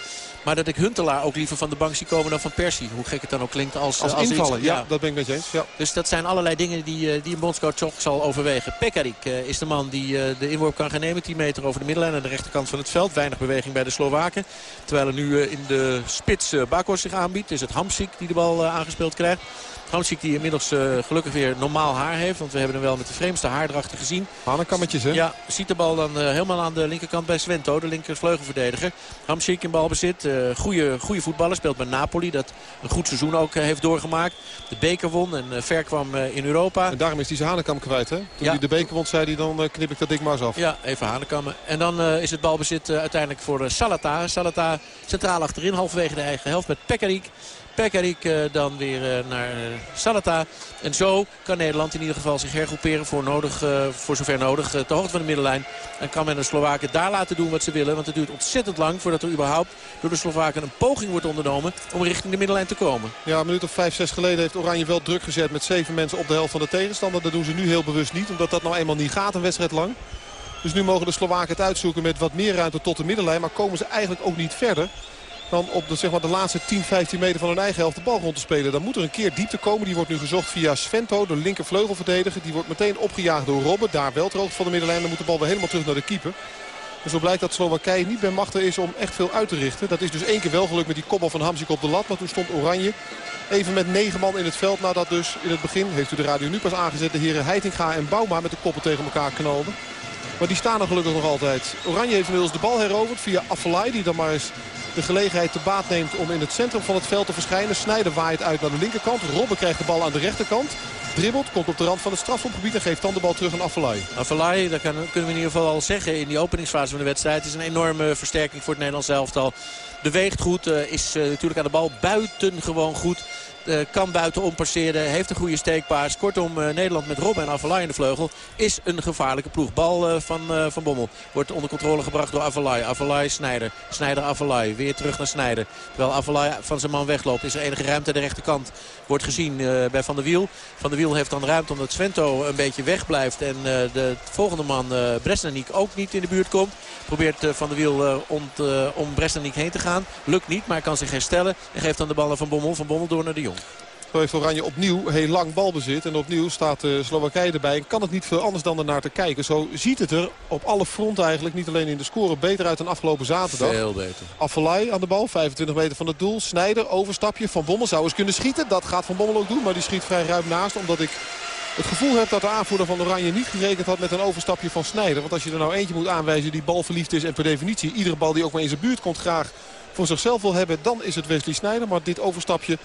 Maar dat ik Huntelaar ook liever van de bank zie komen dan van Persie. Hoe gek het dan ook klinkt als, als, als invallen. Iets, ja, ja, dat ben ik met je eens. Ja. Dus dat zijn allerlei dingen die, die een bondscoach toch zal overwegen. Pekarik uh, is de man die uh, de inworp kan gaan nemen. 10 meter over de middenlijn aan de rechterkant van het veld. Weinig beweging bij de Slowaken. Terwijl er nu uh, in de spits Bakos zich aanbiedt. Is het Hamsik die de bal aangespeeld krijgt. Hamsik die inmiddels uh, gelukkig weer normaal haar heeft. Want we hebben hem wel met de vreemdste haardrachten gezien. Hanekammetjes hè? Ja, ziet de bal dan uh, helemaal aan de linkerkant bij Svento. De linkervleugelverdediger. Hamsik in balbezit. Uh, goede, goede voetballer. Speelt bij Napoli. Dat een goed seizoen ook heeft doorgemaakt. De beker won en ver kwam in Europa. En daarom is hij zijn Hanekam kwijt hè? Toen ja. hij de beker won zei hij dan knip ik dat dik maar eens af. Ja, even Hanekammen. En dan is het balbezit uiteindelijk voor Salata. Salata centraal achterin. Halverwege de eigen helft met Pekarik. Pekarik uh, dan weer uh, naar uh, Salata. En zo kan Nederland in ieder geval zich hergroeperen voor, nodig, voor zover nodig. te hoogte van de middenlijn. En kan men de Slowaken daar laten doen wat ze willen. Want het duurt ontzettend lang voordat er überhaupt door de Slowaken een poging wordt ondernomen om richting de middenlijn te komen. Ja, een minuut of vijf, zes geleden heeft Oranje wel druk gezet met zeven mensen op de helft van de tegenstander. Dat doen ze nu heel bewust niet, omdat dat nou eenmaal niet gaat een wedstrijd lang. Dus nu mogen de Slowaken het uitzoeken met wat meer ruimte tot de middenlijn. Maar komen ze eigenlijk ook niet verder dan op de, zeg maar, de laatste 10, 15 meter van hun eigen helft de bal rond te spelen. Dan moet er een keer diepte komen. Die wordt nu gezocht via Svento, de linkervleugelverdediger. Die wordt meteen opgejaagd door Robben. Daar wel hoogte van de middenlijn. Dan moet de bal weer helemaal terug naar de keeper. En zo blijkt dat Slowakije niet bij machten is om echt veel uit te richten. Dat is dus één keer wel gelukt met die kopbal van Hamzik op de lat. Maar toen stond Oranje even met negen man in het veld. Nadat dus in het begin, heeft u de radio nu pas aangezet... de heren Heitinga en Bouma met de koppen tegen elkaar knalden. Maar die staan er gelukkig nog altijd. Oranje heeft inmiddels de bal heroverd via Affelay. Die dan maar eens de gelegenheid te baat neemt om in het centrum van het veld te verschijnen. Snijder waait uit naar de linkerkant. Robben krijgt de bal aan de rechterkant. Dribbelt, komt op de rand van het strafschopgebied en geeft dan de bal terug aan Affelay. Affelay, dat kunnen we in ieder geval al zeggen in die openingsfase van de wedstrijd. is een enorme versterking voor het Nederlands elftal. Beweegt goed, is uh, natuurlijk aan de bal buitengewoon goed. Uh, kan buitenom passeren. Heeft een goede steekpaars. Kortom, uh, Nederland met Robben en Avalai in de vleugel is een gevaarlijke ploeg. Bal uh, van, van Bommel wordt onder controle gebracht door Avalai. Avalai, Snijder. Snijder, Avalai. Weer terug naar Snijder. Terwijl Avalai van zijn man wegloopt. Is er enige ruimte aan de rechterkant. Wordt gezien bij Van der Wiel. Van der Wiel heeft dan ruimte omdat Svento een beetje wegblijft. En de volgende man, Bresnanik, ook niet in de buurt komt. Probeert Van der Wiel om, Bresnanik heen te gaan. Lukt niet, maar kan zich herstellen. En geeft dan de bal Van Bommel. Van Bommel door naar de Jong. Zo heeft Oranje opnieuw heel lang balbezit. En opnieuw staat de Slowakije erbij. En kan het niet veel anders dan ernaar te kijken. Zo ziet het er op alle fronten eigenlijk. Niet alleen in de score beter uit dan afgelopen zaterdag. Veel beter. Affelay aan de bal. 25 meter van het doel. Snijder, overstapje. Van Bommel zou eens kunnen schieten. Dat gaat Van Bommel ook doen. Maar die schiet vrij ruim naast. Omdat ik het gevoel heb dat de aanvoerder van Oranje niet gerekend had met een overstapje van Snijder. Want als je er nou eentje moet aanwijzen die balverliefd is. En per definitie iedere bal die ook maar in zijn buurt komt graag voor zichzelf wil hebben. Dan is het Wesley Snijder. Maar dit overstapje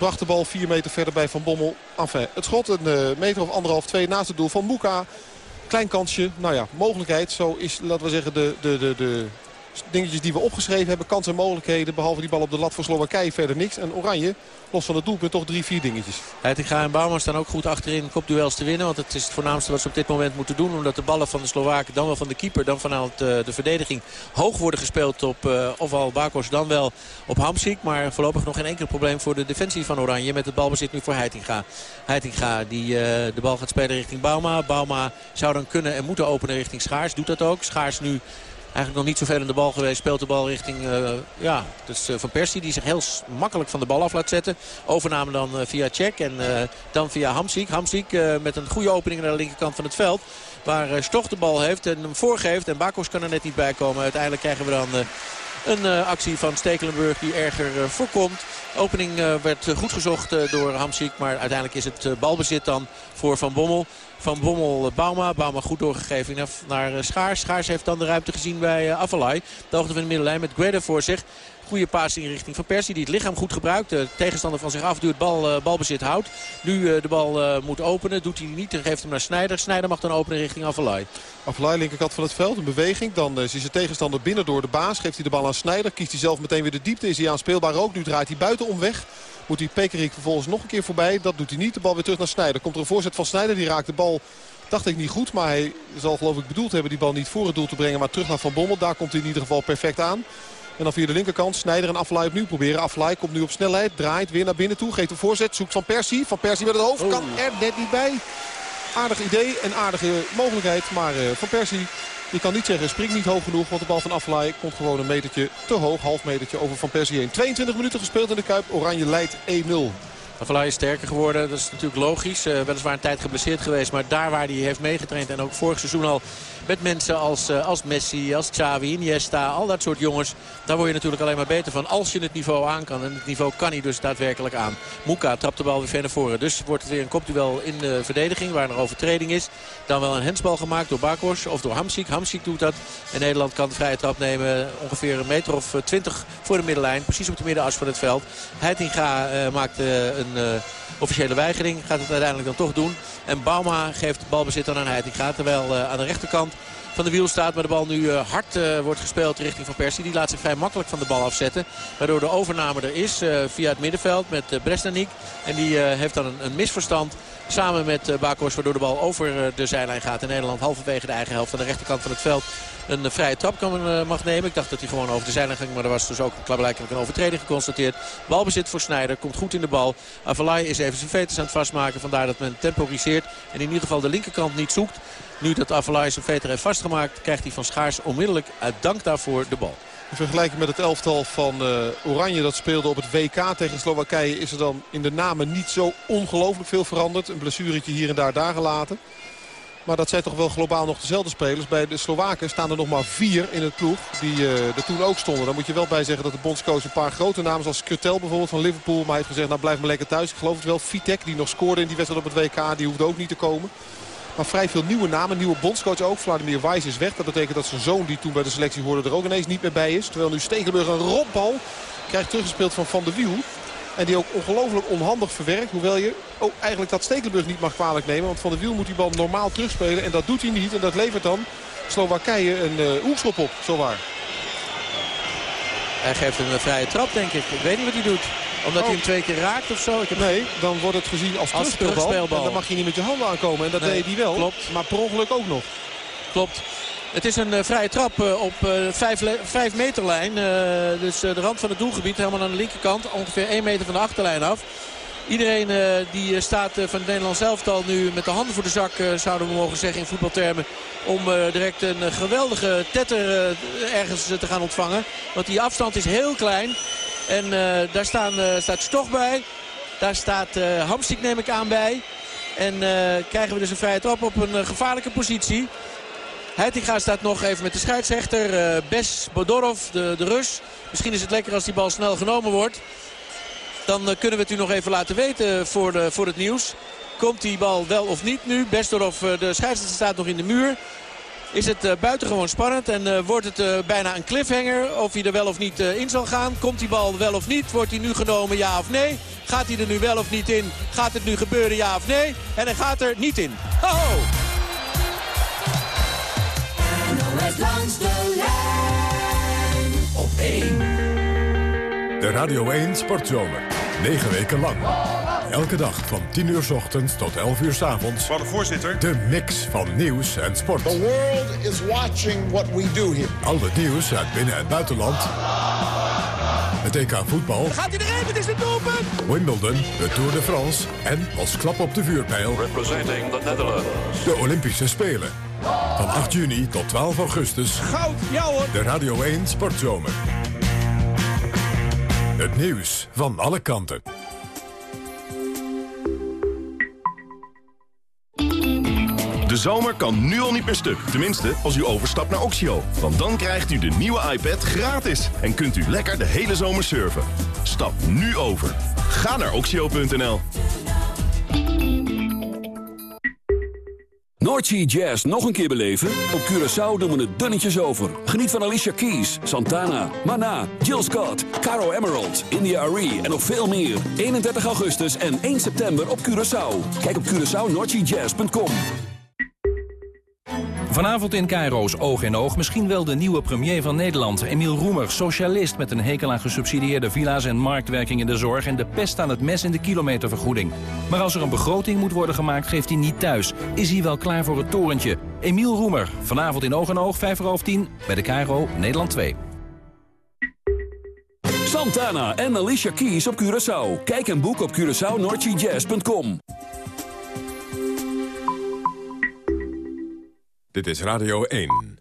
bracht de bal 4 meter verder bij Van Bommel. Enfin, het schot een uh, meter of anderhalf, twee naast het doel van Moeka. Klein kansje, nou ja, mogelijkheid. Zo is, laten we zeggen, de, de, de, de dingetjes die we opgeschreven hebben. Kansen en mogelijkheden. Behalve die bal op de lat voor Slowakije verder niks. En Oranje, los van het doelpunt, toch drie, vier dingetjes. Heitinga en Bouwman staan ook goed achterin kopduels te winnen. Want het is het voornaamste wat ze op dit moment moeten doen. Omdat de ballen van de Slowaken, dan wel van de keeper, dan vanuit de verdediging hoog worden gespeeld op ofwel Bakos dan wel op Hamsik. Maar voorlopig nog geen enkel probleem voor de defensie van Oranje. Met het balbezit nu voor Heitinga. Heitinga die de bal gaat spelen richting Bauma. Bauma zou dan kunnen en moeten openen richting Schaars. Doet dat ook. Schaars nu eigenlijk nog niet zoveel in de bal geweest. Speelt de bal richting uh, ja, dus, uh, Van Persie. Die zich heel makkelijk van de bal af laat zetten. Overname dan uh, via Check en dan via Hamziek. Hamziek met een goede opening naar de linkerkant van het veld. Waar Stoch de bal heeft en hem voorgeeft. En Bakos kan er net niet bij komen. Uiteindelijk krijgen we dan een actie van Stekelenburg die erger voorkomt. Opening werd goed gezocht door Hamziek. Maar uiteindelijk is het balbezit dan voor Van Bommel. Van Bommel eh, Bauma. Bauma goed doorgegeven naar eh, Schaars. Schaars heeft dan de ruimte gezien bij eh, Avalai. De hoogte van de middenlijn met Guedes voor zich. Goede paas in richting van Persie die het lichaam goed gebruikt. De tegenstander van zich afduwt, bal, balbezit houdt. Nu de bal moet openen. Doet hij niet en geeft hem naar Snijder. Snijder mag dan openen richting Avalai. Avalai linkerkant van het veld. Een beweging. Dan is zijn tegenstander binnen door de baas. Geeft hij de bal aan Snijder. Kiest hij zelf meteen weer de diepte. Is hij aanspeelbaar ook. Nu draait hij buiten weg. Moet hij Pekerik vervolgens nog een keer voorbij. Dat doet hij niet. De bal weer terug naar Snijder. Komt er een voorzet van Snijder. Die raakt de bal Dacht ik niet goed, maar hij zal geloof ik bedoeld hebben die bal niet voor het doel te brengen. Maar terug naar Van Bommel. Daar komt hij in ieder geval perfect aan. En dan via de linkerkant Snijder en Aflaai opnieuw proberen. Aflaai komt nu op snelheid, draait weer naar binnen toe. Geeft een voorzet, zoekt Van Persie. Van Persie met het hoofd, kan er net niet bij. Aardig idee en aardige mogelijkheid. Maar uh, Van Persie, je kan niet zeggen springt niet hoog genoeg. Want de bal van Aflaai komt gewoon een metertje te hoog. Half metertje over Van Persie heen. 22 minuten gespeeld in de Kuip. Oranje leidt 1-0. Avalai is sterker geworden, dat is natuurlijk logisch. Uh, weliswaar een tijd geblesseerd geweest, maar daar waar hij heeft meegetraind... en ook vorig seizoen al met mensen als, uh, als Messi, als Xavi, Iniesta, al dat soort jongens. Daar word je natuurlijk alleen maar beter van als je het niveau aan kan. En het niveau kan hij dus daadwerkelijk aan. Muka trapt de bal weer ver naar voren. Dus wordt het weer een kopduel in de verdediging waar er overtreding is. Dan wel een hensbal gemaakt door Bakos of door Hamsik. Hamsik doet dat. En Nederland kan de vrije trap nemen. Ongeveer een meter of eh, twintig voor de middenlijn. Precies op de middenas van het veld. Heitinga uh, maakt een uh, officiële weigering. Gaat het uiteindelijk dan toch doen. En Bauma geeft balbezit aan Heitinga. Terwijl aan de rechterkant van de wiel staat. Maar de bal nu uh, hard uh, wordt gespeeld richting Van Persie. Die laat zich vrij makkelijk van de bal afzetten. Waardoor de overname er is via het middenveld met uh. En die heeft dan een, een misverstand samen met uh, Bakos. Waardoor de bal over de zijlijn gaat. En Nederland halverwege de eigen helft aan de rechterkant van het veld een vrije trap kan, mag nemen. Ik dacht dat hij gewoon over de zijlijn ging. Maar er was dus ook blijkbaar een overtreding geconstateerd. Balbezit voor Snijder. Komt goed in de bal. Avalai is even zijn veters aan het vastmaken. Vandaar dat men temporiseert. En in ieder geval de linkerkant niet zoekt. Nu dat Avalai zijn veter heeft vastgemaakt... krijgt hij van Schaars onmiddellijk uit dank daarvoor de bal. In vergelijking met het elftal van uh, Oranje dat speelde op het WK tegen Slowakije... is er dan in de namen niet zo ongelooflijk veel veranderd. Een blessuretje hier en daar daar gelaten. Maar dat zijn toch wel globaal nog dezelfde spelers. Bij de Slowaken staan er nog maar vier in het ploeg die uh, er toen ook stonden. Dan moet je wel bij zeggen dat de bondscoach een paar grote namen... zoals Kurtel bijvoorbeeld van Liverpool, maar hij heeft gezegd... nou blijf maar lekker thuis. Ik geloof het wel. Vitek die nog scoorde in die wedstrijd op het WK, die hoefde ook niet te komen. Maar vrij veel nieuwe namen. Nieuwe bondscoach ook. Vladimir Wijs is weg. Dat betekent dat zijn zoon die toen bij de selectie hoorde er ook ineens niet meer bij is. Terwijl nu Stekelenburg een rotbal krijgt teruggespeeld van Van der Wiel. En die ook ongelooflijk onhandig verwerkt. Hoewel je oh, eigenlijk dat Stekelenburg niet mag kwalijk nemen. Want Van der Wiel moet die bal normaal terugspelen. En dat doet hij niet. En dat levert dan Slowakije een uh, op. Zowaar. Hij geeft een vrije trap denk ik. Ik weet niet wat hij doet omdat hij hem twee keer raakt of zo? Ik heb... Nee, dan wordt het gezien als, als terugspeelbal. En dan mag je niet met je handen aankomen. En dat deed hij wel. Klopt. Maar per ongeluk ook nog. Klopt. Het is een uh, vrije trap uh, op uh, vijf, vijf meterlijn. dus de rand van het doelgebied helemaal aan de linkerkant. Ongeveer 1 meter van de achterlijn af. Iedereen die staat van het Nederlands elftal nu met de handen voor de zak, zouden we mogen zeggen in voetbaltermen. Om direct een geweldige tetter ergens te gaan ontvangen. Want die afstand is heel klein. En uh, daar staan, uh, staat Stoch bij. Daar staat uh, Hamstik neem ik aan bij. En krijgen we dus een vrije trap op een gevaarlijke positie. Heitinga staat nog even met de scheidsrechter. Bes Bodorov, de, de Rus. Misschien is het lekker als die bal snel genomen wordt. Dan kunnen we het u nog even laten weten voor, de, voor het nieuws. Komt die bal wel of niet nu? Bestorov, de scheidsrechter staat nog in de muur is het uh, buitengewoon spannend. En uh, wordt het uh, bijna een cliffhanger of hij er wel of niet in zal gaan. Komt die bal wel of niet? Wordt hij nu genomen ja of nee? Gaat hij er nu wel of niet in? Gaat het nu gebeuren ja of nee? En hij gaat er niet in. Ho, langs de lijn 1. De Radio 1 Sportzomer. 9 weken lang. Elke dag van 10 uur s ochtends tot 11 uur s avonds. Van de voorzitter. De mix van nieuws en sport. The world is watching what we do here. Al het nieuws uit binnen- en buitenland. Het EK voetbal. Gaat hij erin? Het is het doelpunt! Wimbledon, de Tour de France en als klap op de vuurpijl... Representing the Netherlands. De Olympische Spelen. Van 8 juni tot 12 augustus. Goud, ja hoor. De Radio 1 Sportzomer. Het nieuws van alle kanten. Zomer kan nu al niet meer stuk. Tenminste, als u overstapt naar Oxio. Want dan krijgt u de nieuwe iPad gratis. En kunt u lekker de hele zomer surfen. Stap nu over. Ga naar oxio.nl. Noordsea Jazz nog een keer beleven? Op Curaçao doen we het dunnetjes over. Geniet van Alicia Keys, Santana, Mana, Jill Scott, Caro Emerald, India Arie en nog veel meer. 31 augustus en 1 september op Curaçao. Kijk op CuraçaoNoordseaJazz.com. Vanavond in Cairo's Oog in Oog misschien wel de nieuwe premier van Nederland. Emiel Roemer, socialist met een hekel aan gesubsidieerde villa's en marktwerking in de zorg... en de pest aan het mes in de kilometervergoeding. Maar als er een begroting moet worden gemaakt, geeft hij niet thuis. Is hij wel klaar voor het torentje? Emiel Roemer, vanavond in Oog in Oog, 5 voor half 10, bij de Cairo, Nederland 2. Santana en Alicia Keys op Curaçao. Kijk en boek op CuraçaoNoordseaJazz.com. Dit is Radio 1.